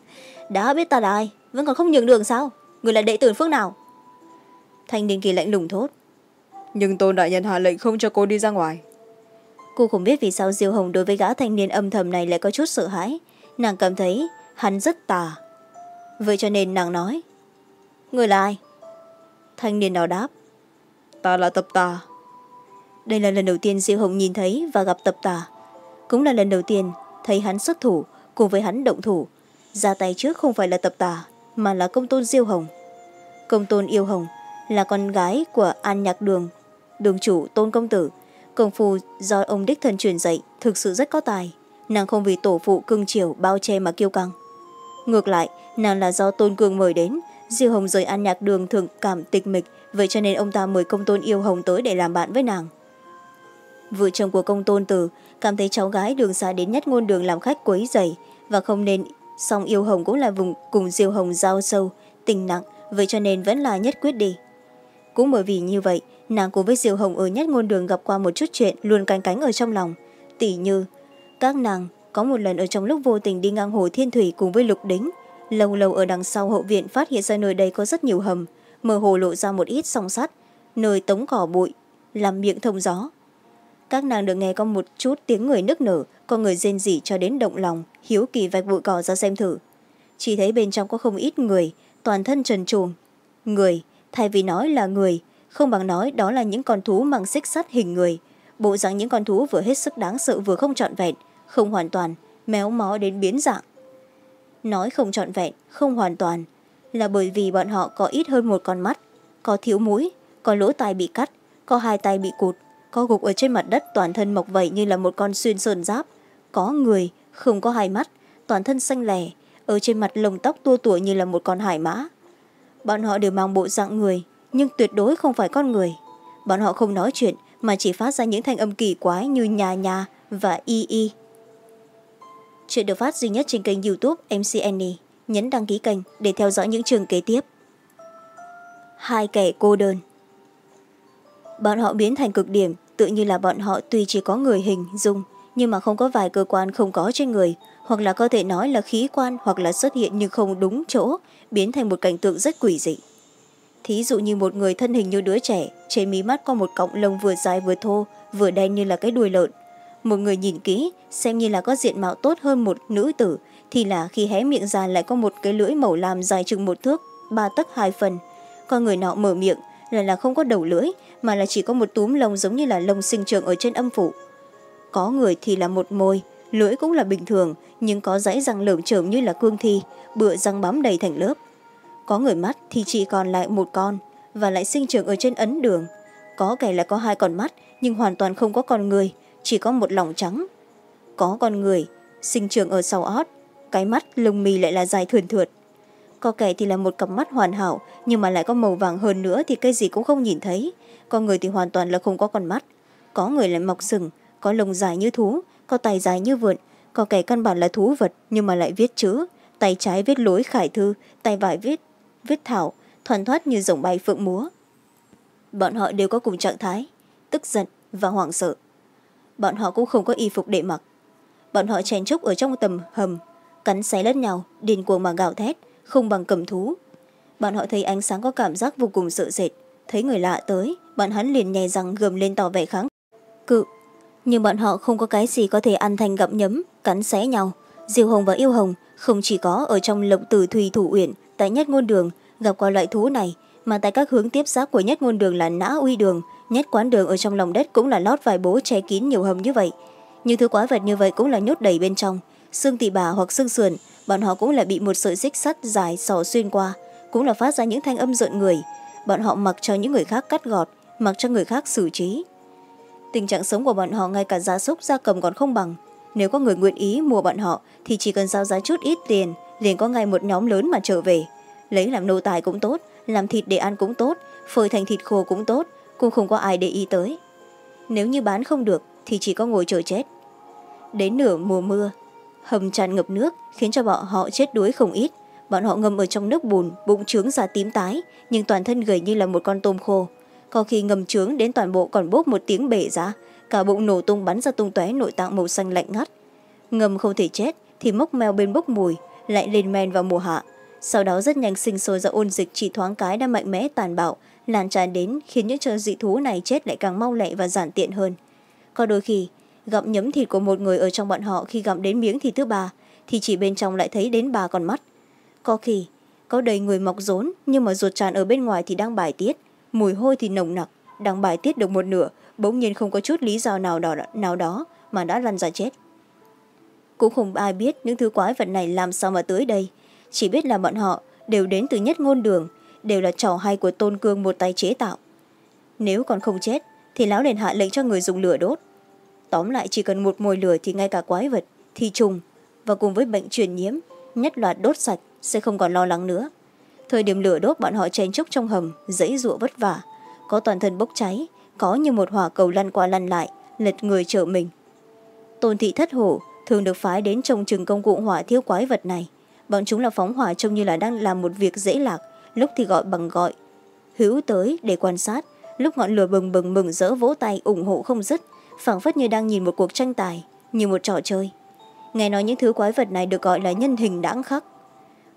đã biết ta là ai vẫn còn không nhường đường sao? Người là đệ tử phương nào? Thanh niên kỳ lạnh lùng thốt. Nhưng tôn đại nhân hạ lệnh không cho cô đi ra ngoài. Cô không biết vì sao diêu hồng đối với gã thanh niên âm thầm này lại có chút sợ hãi. Nàng cảm thấy hắn rất tà. Vậy cho nên nàng nói người là ai? Thanh niên nào đáp ta là tập tà. Đây là lần đầu tiên diêu hồng nhìn thấy và gặp tập tà. Cũng là lần đầu tiên thấy hắn xuất thủ cùng với hắn động thủ ra tay trước không phải là tập tà, mà là công tôn diêu hồng. Công tôn yêu hồng là con gái của an nhạc đường đường chủ tôn công tử. Công phu do ông đích thân truyền dạy thực sự rất có tài. Nàng không vì tổ phụ cưng chiều bao che mà kiêu căng. Ngược lại, nàng là do tôn cương mời đến, diêu hồng rời an nhạc đường thường cảm tịch mịch, vậy cho nên ông ta mời công tôn yêu hồng tới để làm bạn với nàng. Vợ chồng của công tôn tử cảm thấy cháu gái đường xa đến nhất ngôn đường làm khách quấy dày và không nên song yêu hồng cũng là vùng cùng diêu hồng giao sâu, tình nặng, vậy cho nên vẫn là nhất quyết đi. Cũng bởi vì như vậy, nàng cùng với diêu hồng ở nhất ngôn đường gặp qua một chút chuyện luôn canh cánh ở trong lòng. Tỉ như, các nàng có một lần ở trong lúc vô tình đi ngang hồ thiên thủy cùng với lục đính. Lâu lâu ở đằng sau hậu viện phát hiện ra nơi đây có rất nhiều hầm, mơ hồ lộ ra một ít song sắt, nơi tống cỏ bụi, làm miệng thông gió. Các nàng được nghe có một chút tiếng người nức nở có người rên rỉ cho đến động lòng, hiếu kỳ vạch bụi cỏ ra xem thử. Chỉ thấy bên trong có không ít người, toàn thân trần truồng người, thay vì nói là người, không bằng nói đó là những con thú mang xích sắt hình người. Bộ dạng những con thú vừa hết sức đáng sợ vừa không trọn vẹn, không hoàn toàn, méo mó đến biến dạng. Nói không trọn vẹn, không hoàn toàn, là bởi vì bọn họ có ít hơn một con mắt, có thiếu mũi, có lỗ tai bị cắt, có hai tay bị cụt, có gục ở trên mặt đất toàn thân mọc vẩy như là một con xuyên sơn giáp có người, không có hai mắt, toàn thân xanh lẻ ở trên mặt lồng tóc tua tủa như là một con hải mã. Bọn họ đều mang bộ dạng người, nhưng tuyệt đối không phải con người. Bọn họ không nói chuyện, mà chỉ phát ra những thanh âm kỳ quái như nhà nhà và y y. Chuyện được phát duy nhất trên kênh youtube mc annie, nhấn đăng ký kênh để theo dõi những trường kế tiếp. Hai kẻ cô đơn. Bọn họ biến thành cực điểm, tự như là bọn họ tuy chỉ có người hình dung nhưng mà không có vài cơ quan không có trên người, hoặc là có thể nói là khí quan, hoặc là xuất hiện nhưng không đúng chỗ, biến thành một cảnh tượng rất quỷ dị. Thí dụ như một người thân hình như đứa trẻ, trên mí mắt có một cọng lông vừa dài vừa thô, vừa đen như là cái đuôi lợn. Một người nhìn kỹ, xem như là có diện mạo tốt hơn một nữ tử, thì là khi hé miệng ra lại có một cái lưỡi màu làm dài chừng một thước, ba tấc hai phần. Còn người nọ mở miệng, là là không có đầu lưỡi, mà là chỉ có một túm lông giống như là lông sinh trường ở trên âm phủ có người thì là một môi lưỡi cũng là bình thường, nhưng có dãy răng lởm chởm như là cương thi, bựa răng bám đầy thành lớp. Có người mắt thì chỉ còn lại một con, và lại sinh trưởng ở trên ấn đường. Có kẻ là có hai con mắt, nhưng hoàn toàn không có con người, chỉ có một lòng trắng. Có con người, sinh trưởng ở sau ót, cái mắt lông mì lại là dài thườn thượt. Có kẻ thì là một cặp mắt hoàn hảo, nhưng mà lại có màu vàng hơn nữa thì cái gì cũng không nhìn thấy. Con người thì hoàn toàn là không có con mắt, có người lại mọc sừng có lông dài như thú, có tay dài như vượn, có kẻ căn bản là thú vật nhưng mà lại viết chữ. Tay trái viết lối khải thư, tay phải viết viết thảo thoăn thoát như dòng bay phượng múa. Bọn họ đều có cùng trạng thái, tức giận và hoảng sợ. Bọn họ cũng không có y phục để mặc. Bọn họ chen chúc ở trong tầm hầm, cắn xé lẫn nhau, điên cuồng mà gào thét, không bằng cầm thú. Bọn họ thấy ánh sáng có cảm giác vô cùng sợ sệt. Thấy người lạ tới, bọn hắn liền nhè răng gầm lên tỏ vẻ kháng cự nhưng bọn họ không có cái gì có thể ăn thành gặm nhấm, cắn xé nhau. Diều hồng và yêu hồng không chỉ có ở trong lộng tử thùy thủ uyển tại nhất ngôn đường gặp qua loại thú này, mà tại các hướng tiếp giáp của nhất ngôn đường là nã uy đường, nhất quán đường ở trong lòng đất cũng là lót vài bố che kín nhiều hầm như vậy. Những thứ quái vật như vậy cũng là nhốt đầy bên trong. Xương tỳ bà hoặc xương sườn, bọn họ cũng là bị một sợi xích sắt dài sò xuyên qua, cũng là phát ra những thanh âm rợn người. Bọn họ mặc cho những người khác cắt gọt, mặc cho người khác xử trí tình trạng sống của bọn họ ngay cả gia súc gia cầm còn không bằng. Nếu có người nguyện ý mua bọn họ, thì chỉ cần giao giá chút ít tiền, liền có ngay một nhóm lớn mà trở về. Lấy làm nô tài cũng tốt, làm thịt để ăn cũng tốt, phơi thành thịt khô cũng tốt, cũng không có ai để ý tới. Nếu như bán không được, thì chỉ có ngồi chờ chết. Đến nửa mùa mưa, hầm tràn ngập nước, khiến cho bọn họ chết đuối không ít. Bọn họ ngâm ở trong nước bùn, bụng trướng ra tím tái, nhưng toàn thân gầy như là một con tôm khô có khi ngầm trướng đến toàn bộ còn bốc một tiếng bể ra, cả bụng nổ tung bắn ra tung tóe nội tạng màu xanh lạnh ngắt. Ngầm không thể chết thì mốc mèo bên bốc mùi, lại lên men vào mùa hạ. Sau đó rất nhanh sinh sôi ra ôn dịch chỉ thoáng cái đã mạnh mẽ tàn bạo, lan tràn đến khiến những chợ dị thú này chết lại càng mau lẹ và giản tiện hơn. Có đôi khi, gặm nhấm thịt của một người ở trong bọn họ khi gặm đến miếng thịt thứ ba thì chỉ bên trong lại thấy đến ba con mắt. Có khi, có đầy người mọc rốn nhưng mà ruột tràn ở bên ngoài thì đang bài tiết mùi hôi thì nồng nặc đang bài tiết được một nửa bỗng nhiên không có chút lý do nào đó, nào đó mà đã lăn ra chết. Cũng không ai biết những thứ quái vật này làm sao mà tới đây. Chỉ biết là bọn họ đều đến từ nhất ngôn đường đều là trò hay của tôn cương một tay chế tạo. Nếu còn không chết thì lão liền hạ lệnh cho người dùng lửa đốt. Tóm lại chỉ cần một mồi lửa thì ngay cả quái vật thi trùng và cùng với bệnh truyền nhiễm nhất loạt đốt sạch sẽ không còn lo lắng nữa thời điểm lửa đốt bọn họ chen chúc trong hầm, dãy ruộng vất vả. Có toàn thân bốc cháy, có như một hỏa cầu lăn qua lăn lại, lật người trở mình. Tôn thị thất hổ, thường được phái đến trông chừng công cụ hỏa thiêu quái vật này. Bọn chúng là phóng hỏa trông như là đang làm một việc dễ lạc, lúc thì gọi bằng gọi. Hữu tới để quan sát, lúc ngọn lửa bừng bừng mừng rỡ vỗ tay ủng hộ không dứt, phảng phất như đang nhìn một cuộc tranh tài, như một trò chơi. Nghe nói những thứ quái vật này được gọi là nhân hình đãng khắc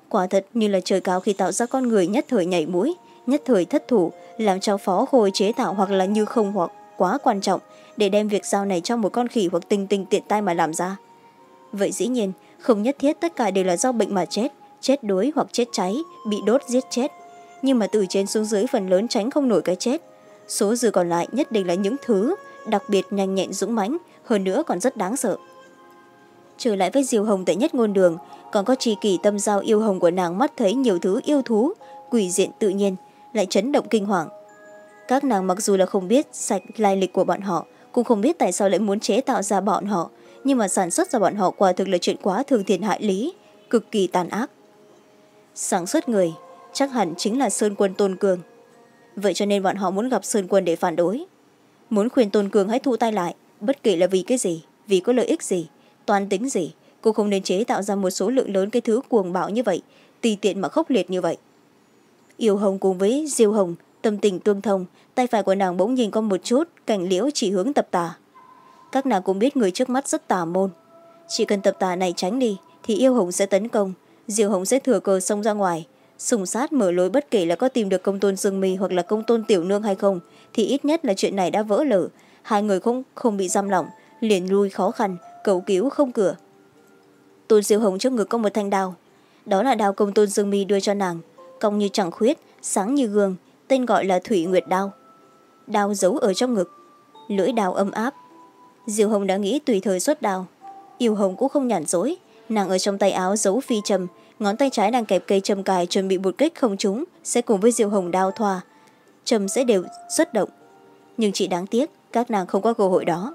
quả thật như là trời cao khi tạo ra con người nhất thời nhảy mũi, nhất thời thất thủ, làm cho phó khôi chế tạo hoặc là như không hoặc quá quan trọng để đem việc giao này cho một con khỉ hoặc tình tình tiện tay mà làm ra. Vậy dĩ nhiên, không nhất thiết tất cả đều là do bệnh mà chết chết đuối hoặc chết cháy, bị đốt giết chết. Nhưng mà từ trên xuống dưới phần lớn tránh không nổi cái chết. Số dư còn lại nhất định là những thứ đặc biệt nhanh nhẹn dũng mãnh, hơn nữa còn rất đáng sợ. Trở lại với diều hồng tại nhất ngôn đường còn có tri kỷ tâm giao yêu hồng của nàng mắt thấy nhiều thứ yêu thú, quỷ diện tự nhiên, lại chấn động kinh hoàng. Các nàng mặc dù là không biết sạch lai lịch của bọn họ, cũng không biết tại sao lại muốn chế tạo ra bọn họ, nhưng mà sản xuất ra bọn họ quả thực là chuyện quá thường thiện hại lý, cực kỳ tàn ác. Sản xuất người, chắc hẳn chính là sơn quân tôn cường. Vậy cho nên bọn họ muốn gặp sơn quân để phản đối. Muốn khuyên tôn cường hãy thu tay lại, bất kể là vì cái gì, vì có lợi ích gì toàn tính gì cô không nên chế tạo ra một số lượng lớn cái thứ cuồng bạo như vậy tùy tiện mà khốc liệt như vậy. Yêu hồng cùng với diêu hồng tâm tình tương thông tay phải của nàng bỗng nhìn có một chút cảnh liễu chỉ hướng tập tà. Các nàng cũng biết người trước mắt rất tà môn. Chỉ cần tập tà này tránh đi thì yêu hồng sẽ tấn công diêu hồng sẽ thừa cờ xông ra ngoài. Sùng sát mở lối bất kể là có tìm được công tôn dương mi hoặc là công tôn tiểu nương hay không thì ít nhất là chuyện này đã vỡ lở. Hai người không, không bị giam lỏng liền lui khó khăn cầu cứu không cửa tôn Diệu hồng trước ngực có một thanh đao. Đó là đao công tôn dương mi đưa cho nàng, cong như chẳng khuyết, sáng như gương, tên gọi là thủy nguyệt đao. Đao giấu ở trong ngực, lưỡi đao âm áp. Diệu hồng đã nghĩ tùy thời xuất đao. Yêu hồng cũng không nhản dối, nàng ở trong tay áo giấu phi trầm, ngón tay trái đang kẹp cây trầm cài chuẩn bị một kích không trúng, sẽ cùng với diệu hồng đao thoa. Trầm sẽ đều xuất động. Nhưng chỉ đáng tiếc, các nàng không có cơ hội đó.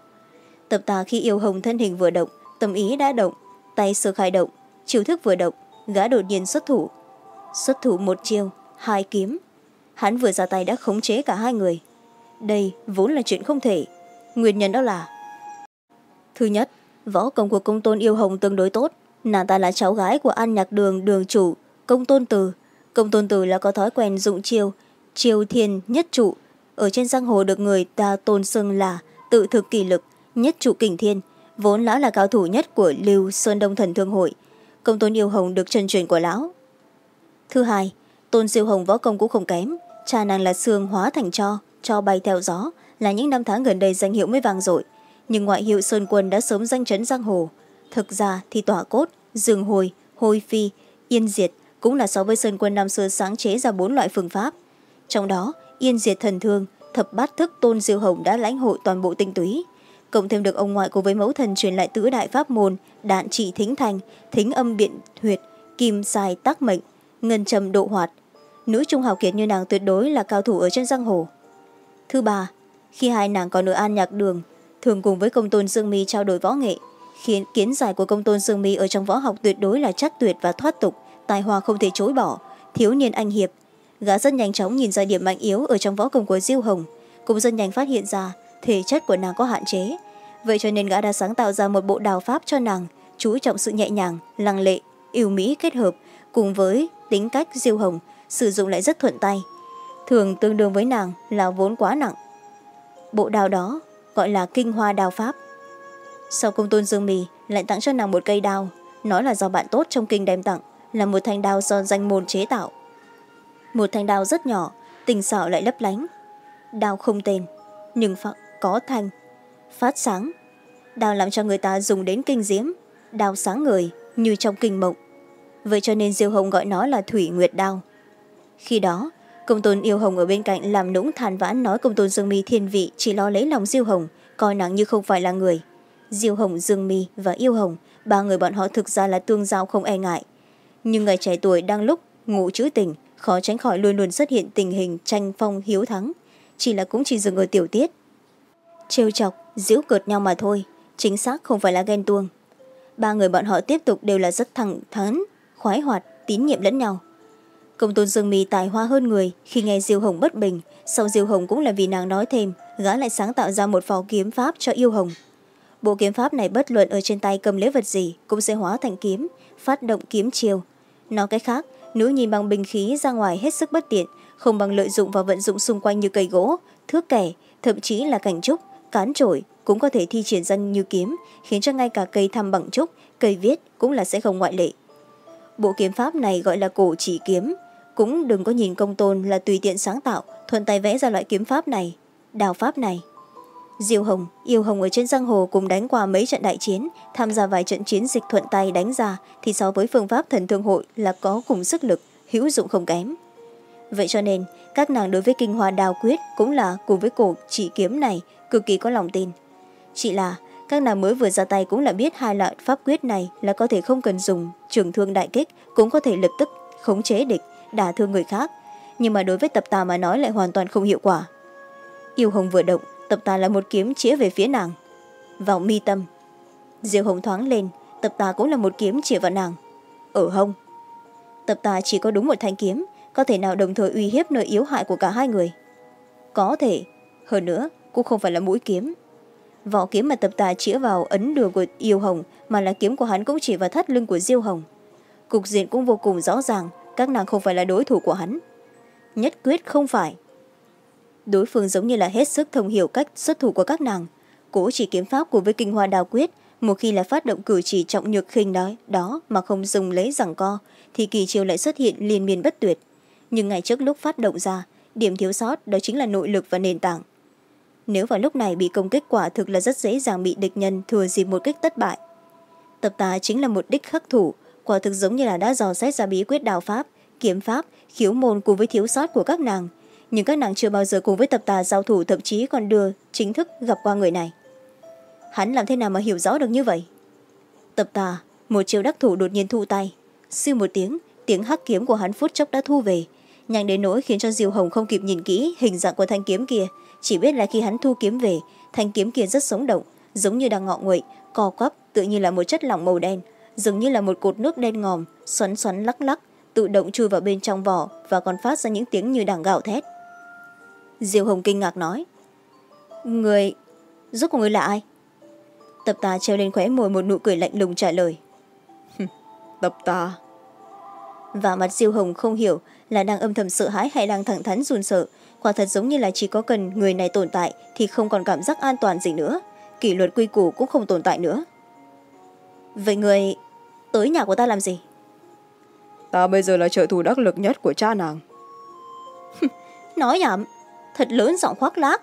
Tập tà khi yêu hồng thân hình vừa động, tâm ý đã động tay sơ khai động, chiêu thức vừa động, gã đột nhiên xuất thủ. Xuất thủ một chiêu, hai kiếm. Hắn vừa ra tay đã khống chế cả hai người. Đây vốn là chuyện không thể. Nguyên nhân đó là, thứ nhất, võ công của công tôn yêu hồng tương đối tốt. Nàng ta là cháu gái của an nhạc đường đường chủ, công tôn từ công tôn từ là có thói quen dụng chiêu chiêu thiên nhất trụ. Ở trên giang hồ được người ta tôn xưng là tự thực kỷ lực, nhất trụ kình thiên vốn lão là cao thủ nhất của lưu sơn đông thần thương hội. Công tôn yêu hồng được chân truyền của lão. Thứ hai, tôn siêu hồng võ công cũng không kém. Cha nàng là xương hóa thành cho cho bay theo gió, là những năm tháng gần đây danh hiệu mới vang dội. Nhưng ngoại hiệu sơn quân đã sớm danh chấn giang hồ. Thực ra thì tỏa cốt, dương hồi hồi phi, yên diệt cũng là so với sơn quân năm xưa sáng chế ra bốn loại phương pháp. Trong đó, yên diệt thần thương, thập bát thức tôn diêu hồng đã lãnh hội toàn bộ tinh túy cộng thêm được ông ngoại cùng với mẫu thần truyền lại tứ đại pháp môn, đạn trị thính thành, thính âm biện huyệt, kim sai tác mệnh, ngân trầm độ hoạt. Nữ trung hào kiệt như nàng tuyệt đối là cao thủ ở trên giang hồ. Thứ ba, khi hai nàng còn ở an nhạc đường, thường cùng với công tôn dương mi trao đổi võ nghệ, khiến kiến giải của công tôn dương mi ở trong võ học tuyệt đối là chắc tuyệt và thoát tục, tài hoa không thể chối bỏ, thiếu niên anh hiệp. Gã rất nhanh chóng nhìn ra điểm mạnh yếu ở trong võ công của diêu hồng, cũng rất nhanh phát hiện ra thể chất của nàng có hạn chế vậy cho nên gã đã sáng tạo ra một bộ đào pháp cho nàng, chú trọng sự nhẹ nhàng, lăng lệ, yêu mỹ kết hợp, cùng với tính cách diêu hồng, sử dụng lại rất thuận tay. Thường tương đương với nàng là vốn quá nặng. Bộ đào đó gọi là kinh hoa đào pháp. Sau công tôn dương mì lại tặng cho nàng một cây đao. Nói là do bạn tốt trong kinh đem tặng, là một thanh đao do danh môn chế tạo. Một thanh đao rất nhỏ, tình xảo lại lấp lánh. Đao không tên, nhưng có thanh phát sáng. Đao làm cho người ta dùng đến kinh diễm đao sáng người như trong kinh mộng. Vậy cho nên diêu hồng gọi nó là thủy nguyệt đao. Khi đó, công tôn yêu hồng ở bên cạnh làm nũng than vãn nói công tôn dương mi thiên vị chỉ lo lấy lòng diêu hồng, coi nàng như không phải là người. Diêu hồng, dương mi và yêu hồng, ba người bọn họ thực ra là tương giao không e ngại. Nhưng người trẻ tuổi đang lúc ngủ chữ tình, khó tránh khỏi luôn luôn xuất hiện tình hình tranh phong hiếu thắng. Chỉ là cũng chỉ dừng ở tiểu tiết trêu chọc, giễu cợt nhau mà thôi, chính xác không phải là ghen tuông. Ba người bọn họ tiếp tục đều là rất thẳng thắn, khoái hoạt, tín nhiệm lẫn nhau. Công tôn dương mì tài hoa hơn người, khi nghe diêu hồng bất bình, sau diêu hồng cũng là vì nàng nói thêm, gã lại sáng tạo ra một phò kiếm pháp cho yêu hồng. Bộ kiếm pháp này bất luận ở trên tay cầm lấy vật gì cũng sẽ hóa thành kiếm, phát động kiếm chiều nói cái khác, nữ nhìn bằng bình khí ra ngoài hết sức bất tiện, không bằng lợi dụng và vận dụng xung quanh như cây gỗ, thước kẻ, thậm chí là cảnh trúc cán trổi cũng có thể thi triển dân như kiếm, khiến cho ngay cả cây thăm bằng trúc, cây viết cũng là sẽ không ngoại lệ. Bộ kiếm pháp này gọi là cổ chỉ kiếm. Cũng đừng có nhìn công tôn là tùy tiện sáng tạo, thuận tay vẽ ra loại kiếm pháp này đào pháp này. Diêu hồng, yêu hồng ở trên giang hồ cùng đánh qua mấy trận đại chiến, tham gia vài trận chiến dịch thuận tay đánh ra, thì so với phương pháp thần thương hội là có cùng sức lực, hữu dụng không kém. Vậy cho nên, các nàng đối với kinh hoa đào quyết cũng là cùng với cổ chỉ kiếm này cực kỳ có lòng tin. Chỉ là, các nàng mới vừa ra tay cũng là biết hai loại pháp quyết này là có thể không cần dùng, trường thương đại kích cũng có thể lập tức, khống chế địch, đả thương người khác. Nhưng mà đối với tập tà mà nói lại hoàn toàn không hiệu quả. Yêu hồng vừa động, tập tà là một kiếm chĩa về phía nàng. Vào mi tâm. Diệu hồng thoáng lên, tập tà cũng là một kiếm chĩa vào nàng. Ở hông. Tập tà chỉ có đúng một thanh kiếm, có thể nào đồng thời uy hiếp nơi yếu hại của cả hai người? Có thể. Hơn nữa cũng không phải là mũi kiếm. Vỏ kiếm mà tập tà chĩa vào ấn đường của yêu hồng mà là kiếm của hắn cũng chỉ vào thắt lưng của diêu hồng. Cục diện cũng vô cùng rõ ràng các nàng không phải là đối thủ của hắn. Nhất quyết không phải. Đối phương giống như là hết sức thông hiểu cách xuất thủ của các nàng. Cố chỉ kiếm pháp của với kinh hoa đào quyết một khi là phát động cử chỉ trọng nhược khinh đó, đó mà không dùng lấy rằng co thì kỳ chiều lại xuất hiện liên miên bất tuyệt. Nhưng ngay trước lúc phát động ra điểm thiếu sót đó chính là nội lực và nền tảng nếu vào lúc này bị công kích quả thực là rất dễ dàng bị địch nhân thừa dịp một kích thất bại. Tập tá chính là một đích khắc thủ, quả thực giống như là đã dò xét ra bí quyết đào pháp, kiếm pháp, khiếu môn cùng với thiếu sót của các nàng. Nhưng các nàng chưa bao giờ cùng với tập tà giao thủ, thậm chí còn đưa chính thức gặp qua người này. Hắn làm thế nào mà hiểu rõ được như vậy? Tập tà một chiều đắc thủ đột nhiên thu tay. Siêu một tiếng tiếng hắc kiếm của hắn phút chốc đã thu về. Nhanh đến nỗi khiến cho diều hồng không kịp nhìn kỹ hình dạng của thanh kiếm kia chỉ biết là khi hắn thu kiếm về, thanh kiếm kia rất sống động, giống như đang ngọ nguậy, co quắp, tự như là một chất lỏng màu đen dường như là một cột nước đen ngòm, xoắn xoắn lắc lắc, tự động chui vào bên trong vỏ và còn phát ra những tiếng như đằng gạo thét. Diêu hồng kinh ngạc nói, người giúp của người là ai? Tập tà treo lên khóe môi một nụ cười lạnh lùng trả lời tập tà. Và mặt diêu hồng không hiểu là đang âm thầm sợ hãi hay đang thẳng thắn run sợ quả thật giống như là chỉ có cần người này tồn tại thì không còn cảm giác an toàn gì nữa. Kỷ luật quy củ cũng không tồn tại nữa. Vậy người tới nhà của ta làm gì? Ta bây giờ là trợ thủ đắc lực nhất của cha nàng. Nói nhảm. Thật lớn giọng khoác lác.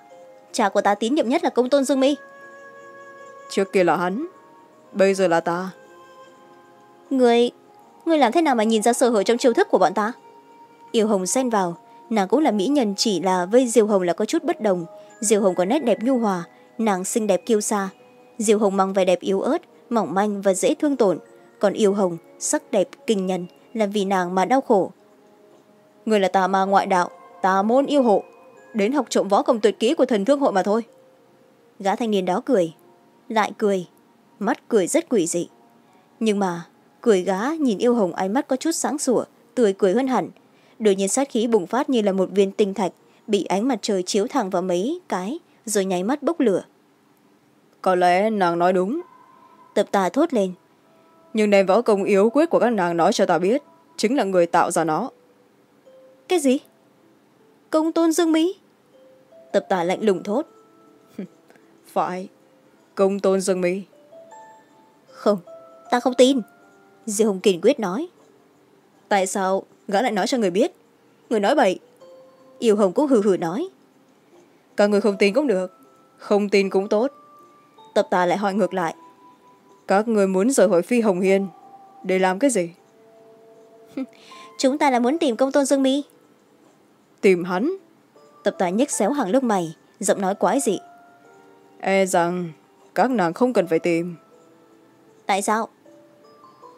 Cha của ta tín nhiệm nhất là công tôn dương mi. Trước kia là hắn bây giờ là ta. Người người làm thế nào mà nhìn ra sơ hở trong chiêu thức của bọn ta? Yêu hồng xen vào nàng cũng là mỹ nhân chỉ là vây diều hồng là có chút bất đồng. Diều hồng có nét đẹp nhu hòa, nàng xinh đẹp kiêu xa diều hồng mang vẻ đẹp yếu ớt, mỏng manh và dễ thương tổn. Còn yêu hồng, sắc đẹp, kinh nhân, là vì nàng mà đau khổ. Người là tà ma ngoại đạo, tà môn yêu hộ. Đến học trộm võ công tuyệt kỹ của thần thương hội mà thôi. Gã thanh niên đó cười, lại cười, mắt cười rất quỷ dị. Nhưng mà, cười gá nhìn yêu hồng, ánh mắt có chút sáng sủa, tươi cười hơn hẳn đột nhiên sát khí bùng phát như là một viên tinh thạch bị ánh mặt trời chiếu thẳng vào mấy cái rồi nháy mắt bốc lửa. Có lẽ nàng nói đúng. Tập tà thốt lên. Nhưng nền võ công yếu quyết của các nàng nói cho ta biết chính là người tạo ra nó. Cái gì? Công tôn dương mỹ? Tập tà lạnh lùng thốt. Phải công tôn dương mỹ. Không ta không tin. Diêu hồng kiên quyết nói. Tại sao gã lại nói cho người biết. Người nói bậy. Yêu hồng cũng hừ hừ nói. Cả người không tin cũng được. Không tin cũng tốt. Tập tà lại hỏi ngược lại. Các người muốn rời khỏi phi hồng hiên để làm cái gì? Chúng ta là muốn tìm công tôn dương mi. Tìm hắn? Tập tà nhếch xéo hàng lông mày giọng nói quái dị. E rằng các nàng không cần phải tìm. Tại sao?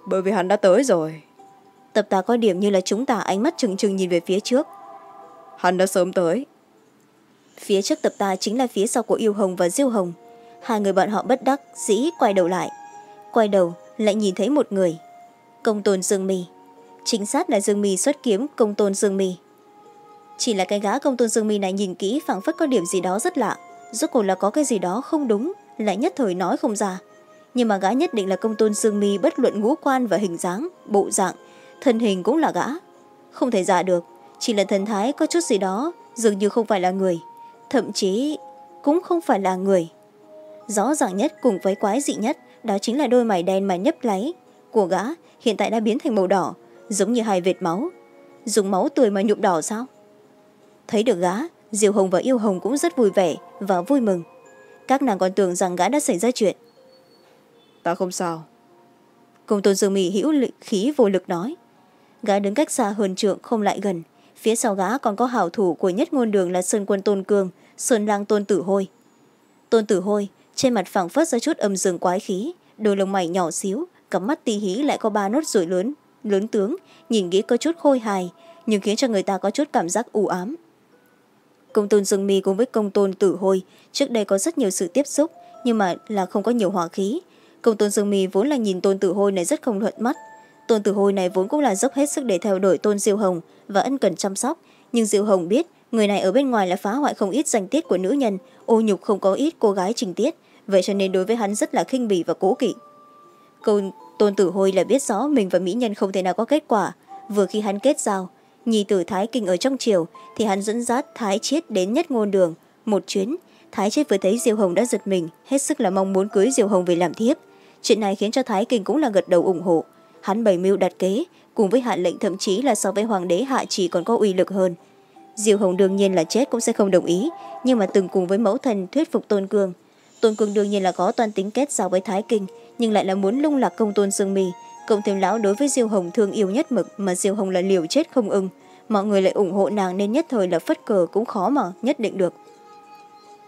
Bởi vì hắn đã tới rồi tập tà có điểm như là chúng ta ánh mắt trừng trừng nhìn về phía trước. Hắn đã sớm tới. Phía trước tập tà chính là phía sau của yêu hồng và diêu hồng. Hai người bọn họ bất đắc dĩ quay đầu lại. Quay đầu lại nhìn thấy một người. Công tôn dương mi. Chính xác là dương mi xuất kiếm công tôn dương mi. Chỉ là cái gã công tôn dương mi này nhìn kỹ phảng phất có điểm gì đó rất lạ. Rốt cuộc là có cái gì đó không đúng lại nhất thời nói không ra. Nhưng mà gã nhất định là công tôn dương mi bất luận ngũ quan và hình dáng bộ dạng thân hình cũng là gã. Không thể giả được chỉ là thần thái có chút gì đó dường như không phải là người thậm chí cũng không phải là người. Rõ ràng nhất cùng với quái dị nhất đó chính là đôi mày đen mà nhấp láy của gã hiện tại đã biến thành màu đỏ giống như hai vệt máu. Dùng máu tươi mà nhuộm đỏ sao? Thấy được gã diệu hồng và yêu hồng cũng rất vui vẻ và vui mừng. Các nàng còn tưởng rằng gã đã xảy ra chuyện. Ta không sao. Công tôn dương mỹ hữu khí vô lực nói gã đứng cách xa hơn trượng không lại gần. Phía sau gã còn có hảo thủ của nhất ngôn đường là sơn quân tôn cương, sơn lang tôn tử hôi. Tôn tử hôi, trên mặt phẳng phất ra chút âm dương quái khí, đôi lông mày nhỏ xíu cắm mắt tì hí lại có ba nốt ruồi lớn lớn tướng, nhìn nghĩ có chút khôi hài, nhưng khiến cho người ta có chút cảm giác u ám. Công tôn dương mi cùng với công tôn tử hôi, trước đây có rất nhiều sự tiếp xúc, nhưng mà là không có nhiều hỏa khí. Công tôn dương mi vốn là nhìn tôn tử hôi này rất không thuận mắt tôn tử Hồi này vốn cũng là dốc hết sức để theo đuổi tôn diêu hồng và ân cần chăm sóc. Nhưng diêu hồng biết người này ở bên ngoài là phá hoại không ít danh tiết của nữ nhân, ô nhục không có ít cô gái trình tiết. Vậy cho nên đối với hắn rất là khinh bỉ và cố kỵ. Câu tôn tử Hồi là biết rõ mình và mỹ nhân không thể nào có kết quả. Vừa khi hắn kết giao, nhi tử thái kinh ở trong triều, thì hắn dẫn dắt thái chiết đến nhất ngôn đường. Một chuyến, thái chiết vừa thấy diêu hồng đã giật mình, hết sức là mong muốn cưới diêu hồng về làm thiếp. Chuyện này khiến cho thái kinh cũng là gật đầu ủng hộ hắn bày mưu đặt kế, cùng với hạ lệnh thậm chí là so với hoàng đế hạ chỉ còn có uy lực hơn. Diêu hồng đương nhiên là chết cũng sẽ không đồng ý, nhưng mà từng cùng với mẫu thần thuyết phục tôn cương. Tôn cương đương nhiên là có toàn tính kết giao với thái kinh, nhưng lại là muốn lung lạc công tôn sương mì cộng thêm lão đối với diêu hồng thương yêu nhất mực mà diêu hồng là liều chết không ưng. Mọi người lại ủng hộ nàng nên nhất thời là phất cờ cũng khó mà nhất định được.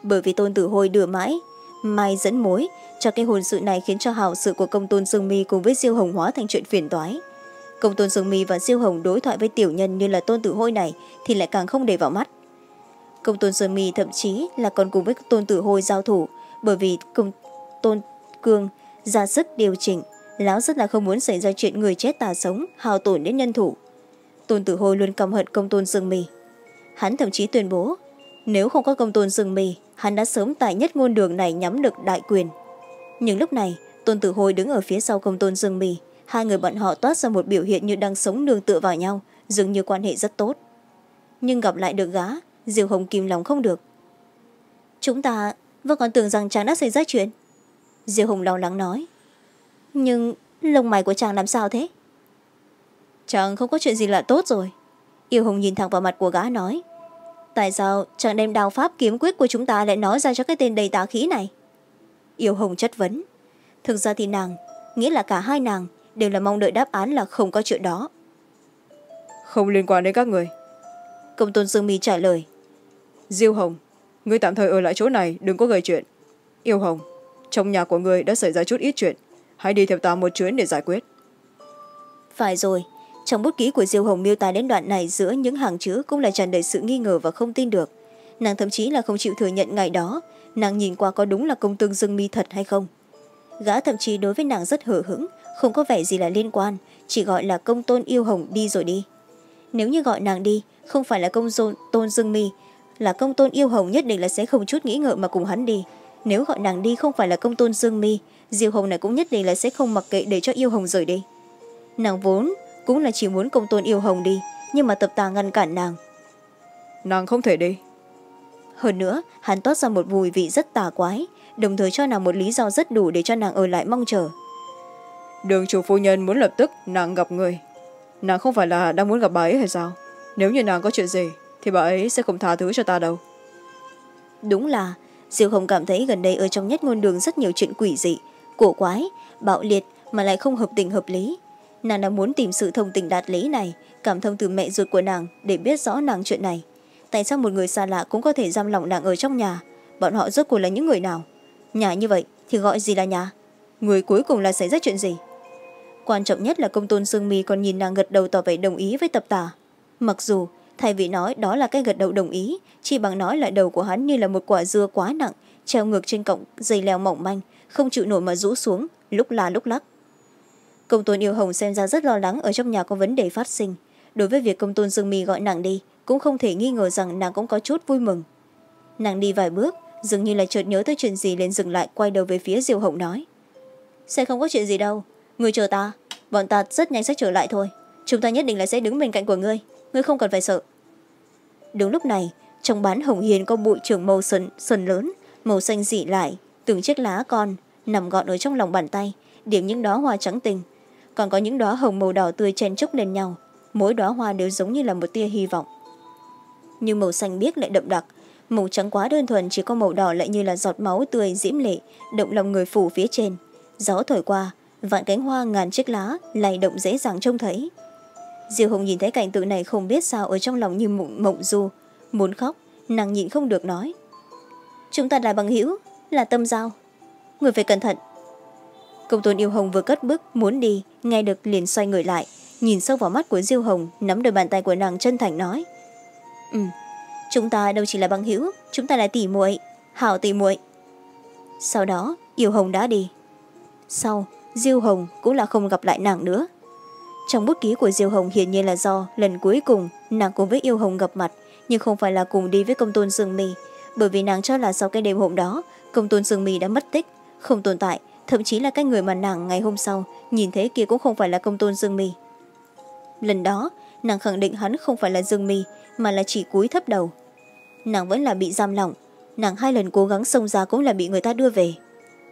Bởi vì tôn tử hồi đưa mãi, mai dẫn mối cho cái hôn sự này khiến cho hào sự của công tôn dương mi cùng với diêu hồng hóa thành chuyện phiền toái. Công tôn dương mi và diêu hồng đối thoại với tiểu nhân như là tôn tử hôi này thì lại càng không để vào mắt. Công tôn dương mi thậm chí là còn cùng với tôn tử hôi giao thủ, bởi vì công tôn cương ra sức điều chỉnh, lão rất là không muốn xảy ra chuyện người chết tà sống hào tổn đến nhân thủ. Tôn tử hôi luôn căm hận công tôn dương mì hắn thậm chí tuyên bố, nếu không có công tôn dương mì hắn đã sớm tại nhất ngôn đường này nhắm được đại quyền nhưng lúc này, tôn tử hồi đứng ở phía sau công tôn dương mì. Hai người bọn họ toát ra một biểu hiện như đang sống nương tựa vào nhau, dường như quan hệ rất tốt. Nhưng gặp lại được gá diều hồng kìm lòng không được. Chúng ta, vẫn còn tưởng rằng chàng đã xảy ra chuyện. Diều hồng lo lắng nói. Nhưng lông mày của chàng làm sao thế? Chàng không có chuyện gì là tốt rồi. Yêu hồng nhìn thẳng vào mặt của gã nói. Tại sao chàng đem đào pháp kiếm quyết của chúng ta lại nói ra cho cái tên đầy tà khí này? Yêu hồng chất vấn. Thực ra thì nàng nghĩa là cả hai nàng đều là mong đợi đáp án là không có chuyện đó. Không liên quan đến các người. Công tôn dương mi trả lời. Diêu hồng ngươi tạm thời ở lại chỗ này đừng có gây chuyện. Yêu hồng trong nhà của ngươi đã xảy ra chút ít chuyện. Hãy đi theo ta một chuyến để giải quyết. Phải rồi trong bút ký của diêu hồng miêu tả đến đoạn này giữa những hàng chữ cũng là tràn đầy sự nghi ngờ và không tin được. Nàng thậm chí là không chịu thừa nhận ngày đó nàng nhìn qua có đúng là công tương dương mi thật hay không? Gã thậm chí đối với nàng rất hở hững không có vẻ gì là liên quan chỉ gọi là công tôn yêu hồng đi rồi đi. Nếu như gọi nàng đi không phải là công tôn, tôn dương mi là công tôn yêu hồng nhất định là sẽ không chút nghĩ ngợi mà cùng hắn đi. Nếu gọi nàng đi không phải là công tôn dương mi diêu hồng này cũng nhất định là sẽ không mặc kệ để cho yêu hồng rời đi. Nàng vốn cũng là chỉ muốn công tôn yêu hồng đi nhưng mà tập tà ngăn cản nàng. Nàng không thể đi hơn nữa hắn toát ra một mùi vị rất tà quái đồng thời cho nàng một lý do rất đủ để cho nàng ở lại mong chờ. Đường chủ phu nhân muốn lập tức nàng gặp người. Nàng không phải là đang muốn gặp bà ấy hay sao? Nếu như nàng có chuyện gì thì bà ấy sẽ không tha thứ cho ta đâu. Đúng là diệu không cảm thấy gần đây ở trong nhất ngôn đường rất nhiều chuyện quỷ dị cổ quái bạo liệt mà lại không hợp tình hợp lý. Nàng đang muốn tìm sự thông tình đạt lý này cảm thông từ mẹ ruột của nàng để biết rõ nàng chuyện này tại sao một người xa lạ cũng có thể giam lòng nàng ở trong nhà. Bọn họ rốt cuộc là những người nào? Nhà như vậy thì gọi gì là nhà? Người cuối cùng là xảy ra chuyện gì? Quan trọng nhất là công tôn sương mi còn nhìn nàng gật đầu tỏ vẻ đồng ý với tập tả mặc dù, thay vì nói đó là cái gật đầu đồng ý, chỉ bằng nói lại đầu của hắn như là một quả dưa quá nặng, treo ngược trên cọng dây leo mỏng manh, không chịu nổi mà rũ xuống, lúc la lúc lắc. Công tôn yêu hồng xem ra rất lo lắng ở trong nhà có vấn đề phát sinh. Đối với việc công tôn dương mi gọi nàng đi cũng không thể nghi ngờ rằng nàng cũng có chút vui mừng. Nàng đi vài bước dường như là chợt nhớ tới chuyện gì liền dừng lại quay đầu về phía diều hồng nói. Sẽ không có chuyện gì đâu người chờ ta bọn ta rất nhanh sẽ trở lại thôi. Chúng ta nhất định là sẽ đứng bên cạnh của ngươi ngươi không cần phải sợ. Đúng lúc này trong bán hồng hiền có bụi trường màu sần, sần lớn màu xanh dị lại từng chiếc lá con nằm gọn ở trong lòng bàn tay điểm những đóa hoa trắng tinh còn có những đóa hồng màu đỏ tươi chen chúc lên nhau mỗi đóa hoa đều giống như là một tia hy vọng nhưng màu xanh biếc lại đậm đặc. Màu trắng quá đơn thuần chỉ có màu đỏ lại như là giọt máu tươi diễm lệ động lòng người phủ phía trên. Gió thổi qua vạn cánh hoa ngàn chiếc lá lay động dễ dàng trông thấy. Diêu hồng nhìn thấy cảnh tượng này không biết sao ở trong lòng như mộng, mộng du. Muốn khóc nàng nhịn không được nói. Chúng ta là bằng hữu là tâm giao. Người phải cẩn thận. Công tôn yêu hồng vừa cất bước muốn đi nghe được liền xoay người lại. Nhìn sâu vào mắt của diêu hồng nắm đôi bàn tay của nàng chân thành nói ừ. Chúng ta đâu chỉ là bằng hữu, chúng ta là tỉ muội, hảo tỉ muội. Sau đó yêu hồng đã đi. Sau, diêu hồng cũng là không gặp lại nàng nữa. Trong bút ký của diêu hồng hiển nhiên là do lần cuối cùng nàng cùng với yêu hồng gặp mặt, nhưng không phải là cùng đi với công tôn dương mi, bởi vì nàng cho là sau cái đêm hôm đó, công tôn dương mi đã mất tích, không tồn tại, thậm chí là cái người mà nàng ngày hôm sau nhìn thấy kia cũng không phải là công tôn dương mi. Lần đó nàng khẳng định hắn không phải là dương mi, mà là chỉ cúi thấp đầu. Nàng vẫn là bị giam lỏng. Nàng hai lần cố gắng xông ra cũng là bị người ta đưa về.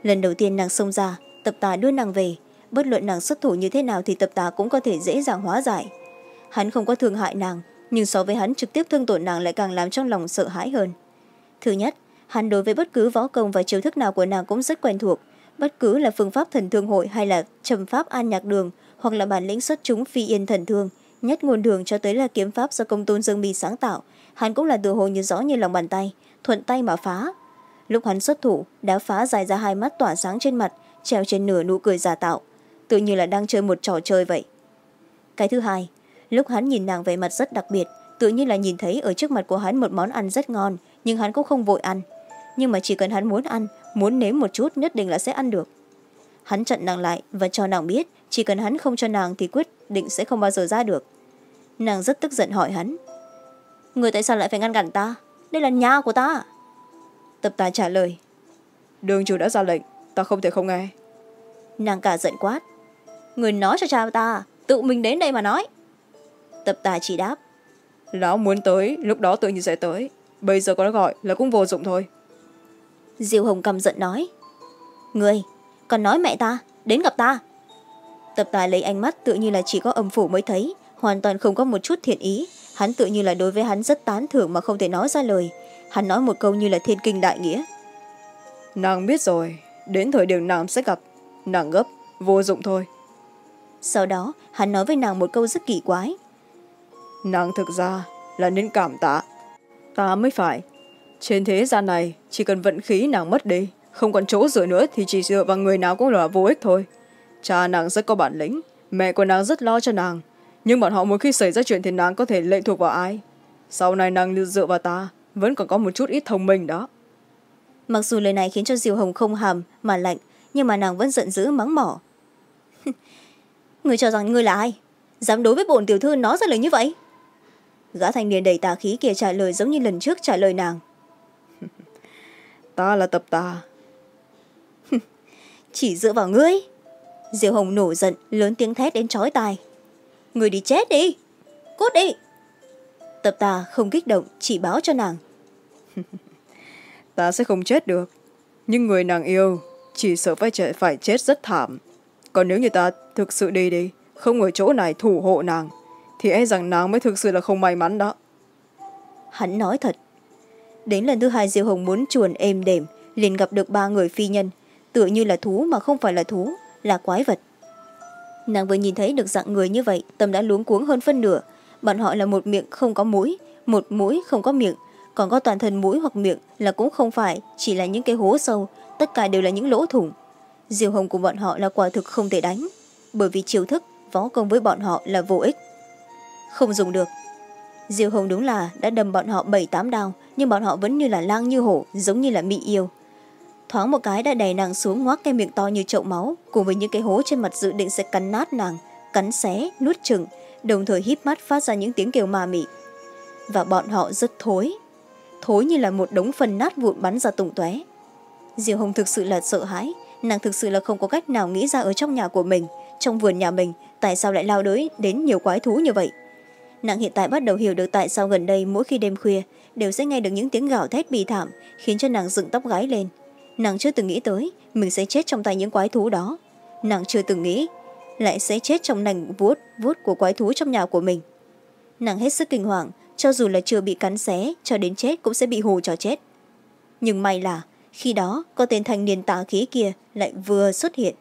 Lần đầu tiên nàng xông ra, tập tà đưa nàng về. Bất luận nàng xuất thủ như thế nào thì tập tà cũng có thể dễ dàng hóa giải. Hắn không có thương hại nàng, nhưng so với hắn trực tiếp thương tổn nàng lại càng làm trong lòng sợ hãi hơn. Thứ nhất, hắn đối với bất cứ võ công và chiêu thức nào của nàng cũng rất quen thuộc. Bất cứ là phương pháp thần thương hội hay là trầm pháp an nhạc đường hoặc là bản lĩnh xuất chúng phi yên thần thương nhất nguồn đường cho tới là kiếm pháp do công tôn dương mi sáng tạo. Hắn cũng là tự hồ như rõ như lòng bàn tay, thuận tay mà phá. Lúc hắn xuất thủ, đã phá dài ra hai mắt tỏa sáng trên mặt, treo trên nửa nụ cười giả tạo. Tự như là đang chơi một trò chơi vậy. Cái thứ hai, lúc hắn nhìn nàng về mặt rất đặc biệt, tự như là nhìn thấy ở trước mặt của hắn một món ăn rất ngon, nhưng hắn cũng không vội ăn. Nhưng mà chỉ cần hắn muốn ăn, muốn nếm một chút nhất định là sẽ ăn được. Hắn chặn nàng lại và cho nàng biết, chỉ cần hắn không cho nàng thì quyết định sẽ không bao giờ ra được nàng rất tức giận hỏi hắn. Người tại sao lại phải ngăn cản ta? Đây là nhà của ta. Tập tà trả lời. Đường chủ đã ra lệnh ta không thể không nghe. Nàng cả giận quát. Người nói cho cha ta tự mình đến đây mà nói. Tập tà chỉ đáp. Lão muốn tới lúc đó tự nhiên sẽ tới. Bây giờ có gọi là cũng vô dụng thôi. Diêu hồng cầm giận nói. Người còn nói mẹ ta đến gặp ta. Tập tài lấy ánh mắt tự như là chỉ có âm phủ mới thấy hoàn toàn không có một chút thiện ý. Hắn tự như là đối với hắn rất tán thưởng mà không thể nói ra lời. Hắn nói một câu như là thiên kinh đại nghĩa. Nàng biết rồi. Đến thời điểm nàng sẽ gặp. Nàng gấp vô dụng thôi. Sau đó hắn nói với nàng một câu rất kỳ quái. Nàng thực ra là nên cảm tạ. Ta mới phải. Trên thế gian này chỉ cần vận khí nàng mất đi không còn chỗ dựa nữa thì chỉ dựa vào người nào cũng là vô ích thôi. Cha nàng rất có bản lĩnh mẹ của nàng rất lo cho nàng nhưng bọn họ một khi xảy ra chuyện thì nàng có thể lệ thuộc vào ai. Sau này nàng dựa vào ta vẫn còn có một chút ít thông minh đó. Mặc dù lời này khiến cho diều hồng không hàm mà lạnh nhưng mà nàng vẫn giận dữ mắng mỏ. Người cho rằng ngươi là ai? Dám đối với bổn tiểu thư nói ra lời như vậy? Gã thanh niên đầy tà khí kia trả lời giống như lần trước trả lời nàng. Ta là tập tà. Chỉ dựa vào ngươi? Diệu hồng nổi giận lớn tiếng thét đến chói tai người đi chết đi. Cút đi. Tập tà không kích động chỉ báo cho nàng. Ta sẽ không chết được. Nhưng người nàng yêu chỉ sợ phải chết, phải chết rất thảm. Còn nếu như ta thực sự đi đi không ở chỗ này thủ hộ nàng thì e rằng nàng mới thực sự là không may mắn đó. Hắn nói thật. Đến lần thứ hai diệu hồng muốn chuồn êm đềm liền gặp được ba người phi nhân. Tựa như là thú mà không phải là thú là quái vật nàng vừa nhìn thấy được dạng người như vậy, tâm đã luống cuống hơn phân nửa. Bọn họ là một miệng không có mũi, một mũi không có miệng. Còn có toàn thân mũi hoặc miệng là cũng không phải, chỉ là những cái hố sâu. Tất cả đều là những lỗ thủng. Diều hồng của bọn họ là quả thực không thể đánh, bởi vì chiêu thức võ công với bọn họ là vô ích. Không dùng được. Diều hồng đúng là đã đâm bọn họ bảy tám đao, nhưng bọn họ vẫn như là lang như hổ, giống như là mị yêu thoáng một cái đã đẩy nàng xuống ngoác cái miệng to như chậu máu, cùng với những cái hố trên mặt dự định sẽ cắn nát nàng, cắn xé, nuốt chừng đồng thời híp mắt phát ra những tiếng kêu ma mị. Và bọn họ rất thối thối như là một đống phân nát vụn bắn ra tùng tóe. Diều hồng thực sự là sợ hãi, nàng thực sự là không có cách nào nghĩ ra ở trong nhà của mình, trong vườn nhà mình, tại sao lại lao đới đến nhiều quái thú như vậy. Nàng hiện tại bắt đầu hiểu được tại sao gần đây mỗi khi đêm khuya, đều sẽ nghe được những tiếng gào thét bì thảm, khiến cho nàng dựng tóc gái lên nàng chưa từng nghĩ tới, mình sẽ chết trong tay những quái thú đó. Nàng chưa từng nghĩ, lại sẽ chết trong nành vuốt vuốt của quái thú trong nhà của mình. Nàng hết sức kinh hoàng, cho dù là chưa bị cắn xé, cho đến chết cũng sẽ bị hù cho chết. Nhưng may là, khi đó, có tên thanh niên tà khí kia lại vừa xuất hiện.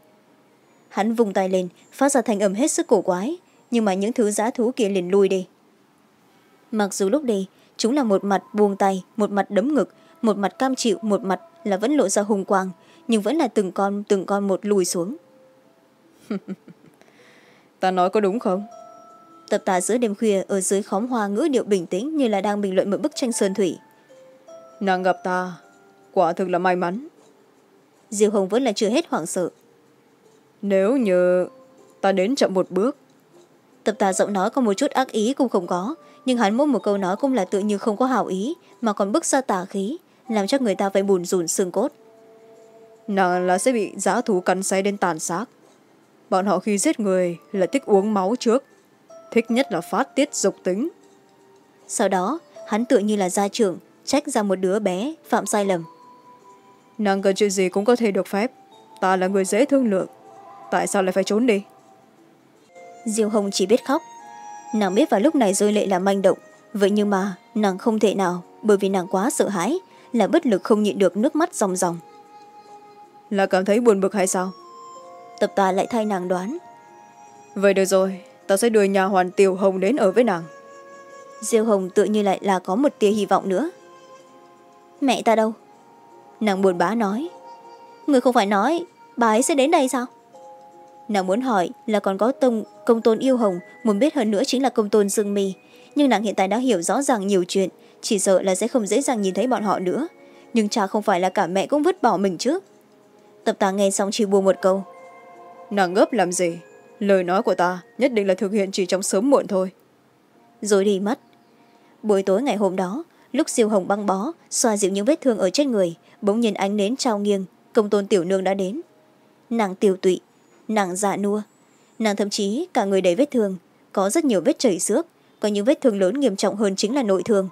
Hắn vùng tay lên, phát ra thanh âm hết sức cổ quái, nhưng mà những thứ giá thú kia liền lui đi. Mặc dù lúc đi chúng là một mặt buông tay, một mặt đấm ngực, một mặt cam chịu, một mặt là vẫn lộ ra hùng quang nhưng vẫn là từng con từng con một lùi xuống. Ta nói có đúng không? Tập tà giữa đêm khuya ở dưới khóm hoa ngữ điệu bình tĩnh như là đang bình luận một bức tranh sơn thủy. Nàng gặp ta quả thực là may mắn. Diêu hồng vẫn là chưa hết hoảng sợ. Nếu như ta đến chậm một bước. Tập tà giọng nói có một chút ác ý cũng không có nhưng hắn mỗi một câu nói cũng là tự như không có hảo ý mà còn bức ra tà khí làm cho người ta phải bùn rùn xương cốt. Nàng là sẽ bị giá thú cắn xé đến tàn xác. Bọn họ khi giết người là thích uống máu trước thích nhất là phát tiết dục tính. Sau đó hắn tựa như là gia trưởng trách ra một đứa bé phạm sai lầm. Nàng cần chuyện gì cũng có thể được phép. Ta là người dễ thương lượng. Tại sao lại phải trốn đi? Diêu hồng chỉ biết khóc. Nàng biết vào lúc này rơi lệ là manh động. Vậy nhưng mà nàng không thể nào bởi vì nàng quá sợ hãi là bất lực không nhịn được nước mắt ròng ròng. Là cảm thấy buồn bực hay sao? Tập tà lại thay nàng đoán. Vậy được rồi ta sẽ đưa nhà hoàn tiểu hồng đến ở với nàng. Diêu hồng tự như lại là có một tia hy vọng nữa. Mẹ ta đâu? Nàng buồn bã nói. Người không phải nói bà ấy sẽ đến đây sao? Nàng muốn hỏi là còn có tông công tôn yêu hồng muốn biết hơn nữa chính là công tôn dương mi. Nhưng nàng hiện tại đã hiểu rõ ràng nhiều chuyện chỉ sợ là sẽ không dễ dàng nhìn thấy bọn họ nữa. Nhưng cha không phải là cả mẹ cũng vứt bỏ mình chứ. Tập tà nghe xong chỉ buông một câu. Nàng ngấp làm gì? Lời nói của ta nhất định là thực hiện chỉ trong sớm muộn thôi. Rồi đi mất. Buổi tối ngày hôm đó lúc siêu hồng băng bó xoa dịu những vết thương ở trên người bỗng nhiên ánh nến trao nghiêng công tôn tiểu nương đã đến. Nàng tiểu tụy nàng dạ nua. Nàng thậm chí cả người đầy vết thương có rất nhiều vết chảy xước có những vết thương lớn nghiêm trọng hơn chính là nội thương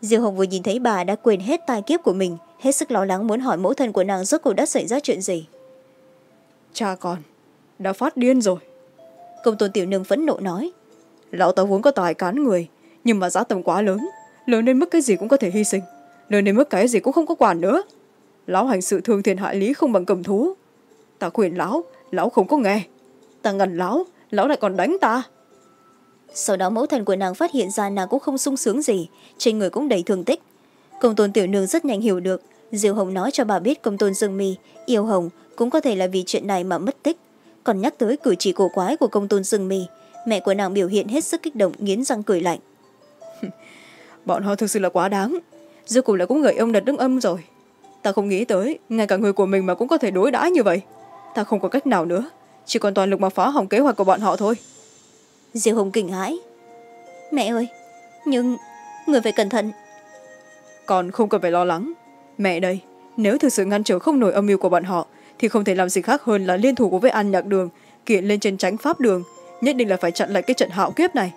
diêu hồng vừa nhìn thấy bà đã quên hết tai kiếp của mình hết sức lo lắng muốn hỏi mẫu thân của nàng rốt cuộc đã xảy ra chuyện gì. Cha con đã phát điên rồi. Công tôn tiểu nương phẫn nộ nói. Lão ta vốn có tài cán người nhưng mà giá tầm quá lớn lớn đến mức cái gì cũng có thể hy sinh lớn đến mức cái gì cũng không có quản nữa. Lão hành sự thương thiện hại lý không bằng cầm thú. Ta khuyên lão lão không có nghe. Ta ngần lão lão lại còn đánh ta sau đó mẫu thần của nàng phát hiện ra nàng cũng không sung sướng gì, trên người cũng đầy thương tích. Công tôn tiểu nương rất nhanh hiểu được diệu hồng nói cho bà biết công tôn dương mi, yêu hồng cũng có thể là vì chuyện này mà mất tích. Còn nhắc tới cử chỉ cổ quái của công tôn dương mi, mẹ của nàng biểu hiện hết sức kích động, nghiến răng cười lạnh. Bọn họ thực sự là quá đáng. Dù cùng là cũng người ông đặt đứng âm rồi. Ta không nghĩ tới, ngay cả người của mình mà cũng có thể đối đãi như vậy. Ta không có cách nào nữa, chỉ còn toàn lực mà phá hỏng kế hoạch của bọn họ thôi diệu hồng kinh hãi. Mẹ ơi nhưng người phải cẩn thận. Còn không cần phải lo lắng. Mẹ đây nếu thực sự ngăn trở không nổi âm mưu của bọn họ thì không thể làm gì khác hơn là liên thủ của với an nhạc đường kiện lên trên tránh pháp đường nhất định là phải chặn lại cái trận hạo kiếp này.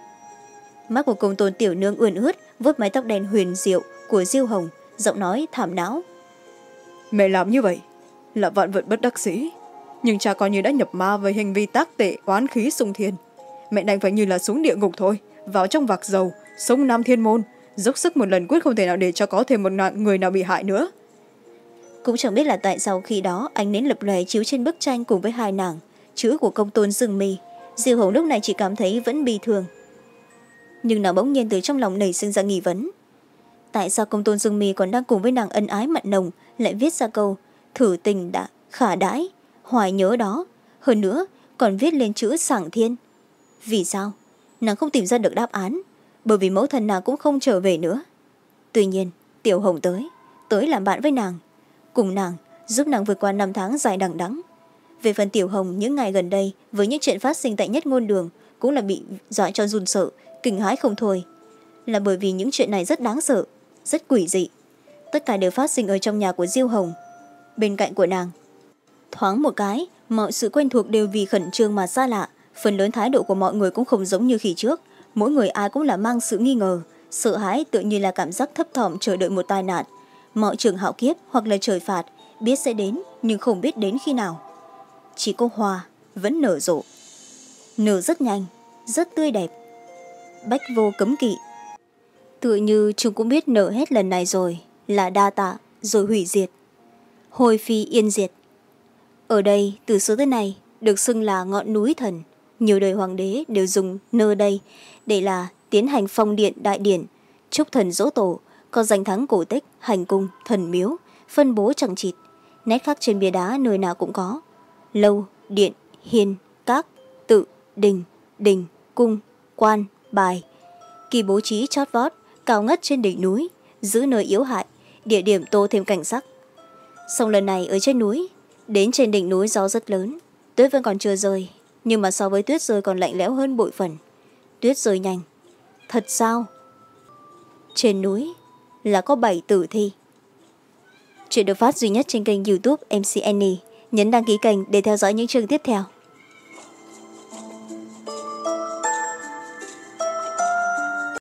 Mắt của công tôn tiểu nương ươn ướt vuốt mái tóc đen huyền diệu của diêu hồng giọng nói thảm não. Mẹ làm như vậy là vạn vận bất đắc sĩ nhưng cha coi như đã nhập ma với hành vi tác tệ oán khí sung thiên mẹ đành phải như là xuống địa ngục thôi. Vào trong vạc dầu, sống nam thiên môn, dốc sức một lần quyết không thể nào để cho có thêm một người nào bị hại nữa. Cũng chẳng biết là tại sao khi đó ánh nến lập lòe chiếu trên bức tranh cùng với hai nàng, chữ của công tôn Dương mì diêu hồng lúc này chỉ cảm thấy vẫn bi thương. Nhưng nàng bỗng nhiên từ trong lòng nảy sinh ra nghi vấn. Tại sao công tôn dương mi còn đang cùng với nàng ân ái mặn nồng, lại viết ra câu, thử tình đã khả đãi, hoài nhớ đó. Hơn nữa, còn viết lên chữ sảng thiên vì sao? Nàng không tìm ra được đáp án, bởi vì mẫu thân nàng cũng không trở về nữa. Tuy nhiên, tiểu hồng tới tới làm bạn với nàng. Cùng nàng giúp nàng vượt qua năm tháng dài đằng đắng về phần tiểu hồng, những ngày gần đây, với những chuyện phát sinh tại nhất ngôn đường, cũng là bị dọa cho run sợ, kinh hãi không thôi. Là bởi vì những chuyện này rất đáng sợ, rất quỷ dị. Tất cả đều phát sinh ở trong nhà của diêu hồng. Bên cạnh của nàng, thoáng một cái, mọi sự quen thuộc đều vì khẩn trương mà xa lạ phần lớn thái độ của mọi người cũng không giống như khi trước. Mỗi người ai cũng là mang sự nghi ngờ, sợ hãi tự như là cảm giác thấp thỏm chờ đợi một tai nạn. Mọi trường hạo kiếp hoặc là trời phạt biết sẽ đến, nhưng không biết đến khi nào. Chỉ có hoa vẫn nở rộ. Nở rất nhanh, rất tươi đẹp. Bách vô cấm kỵ. Tựa như chúng cũng biết nở hết lần này rồi, là đa tạ, rồi hủy diệt. Hồi phi yên diệt. Ở đây, từ xưa tới nay, được xưng là ngọn núi thần nhiều đời hoàng đế đều dùng nơi đây. Để là tiến hành phong điện đại điển, chúc thần dỗ tổ, có danh thắng cổ tích, hành cung, thần miếu, phân bố chẳng chịt. Nét khắc trên bia đá nơi nào cũng có. Lâu, điện, hiên, các, tự, đình đình, cung, quan, bài. Kỳ bố trí chót vót, cao ngất trên đỉnh núi, giữ nơi yếu hại, địa điểm tô thêm cảnh sắc. Song lần này ở trên núi, đến trên đỉnh núi gió rất lớn. Tuyết vẫn còn chưa rơi nhưng mà so với tuyết rơi còn lạnh lẽo hơn bội phần. Tuyết rơi nhanh. Thật sao? Trên núi là có bảy tử thi. Chuyện được phát duy nhất trên kênh youtube mcn nhấn đăng ký kênh để theo dõi những chương tiếp theo.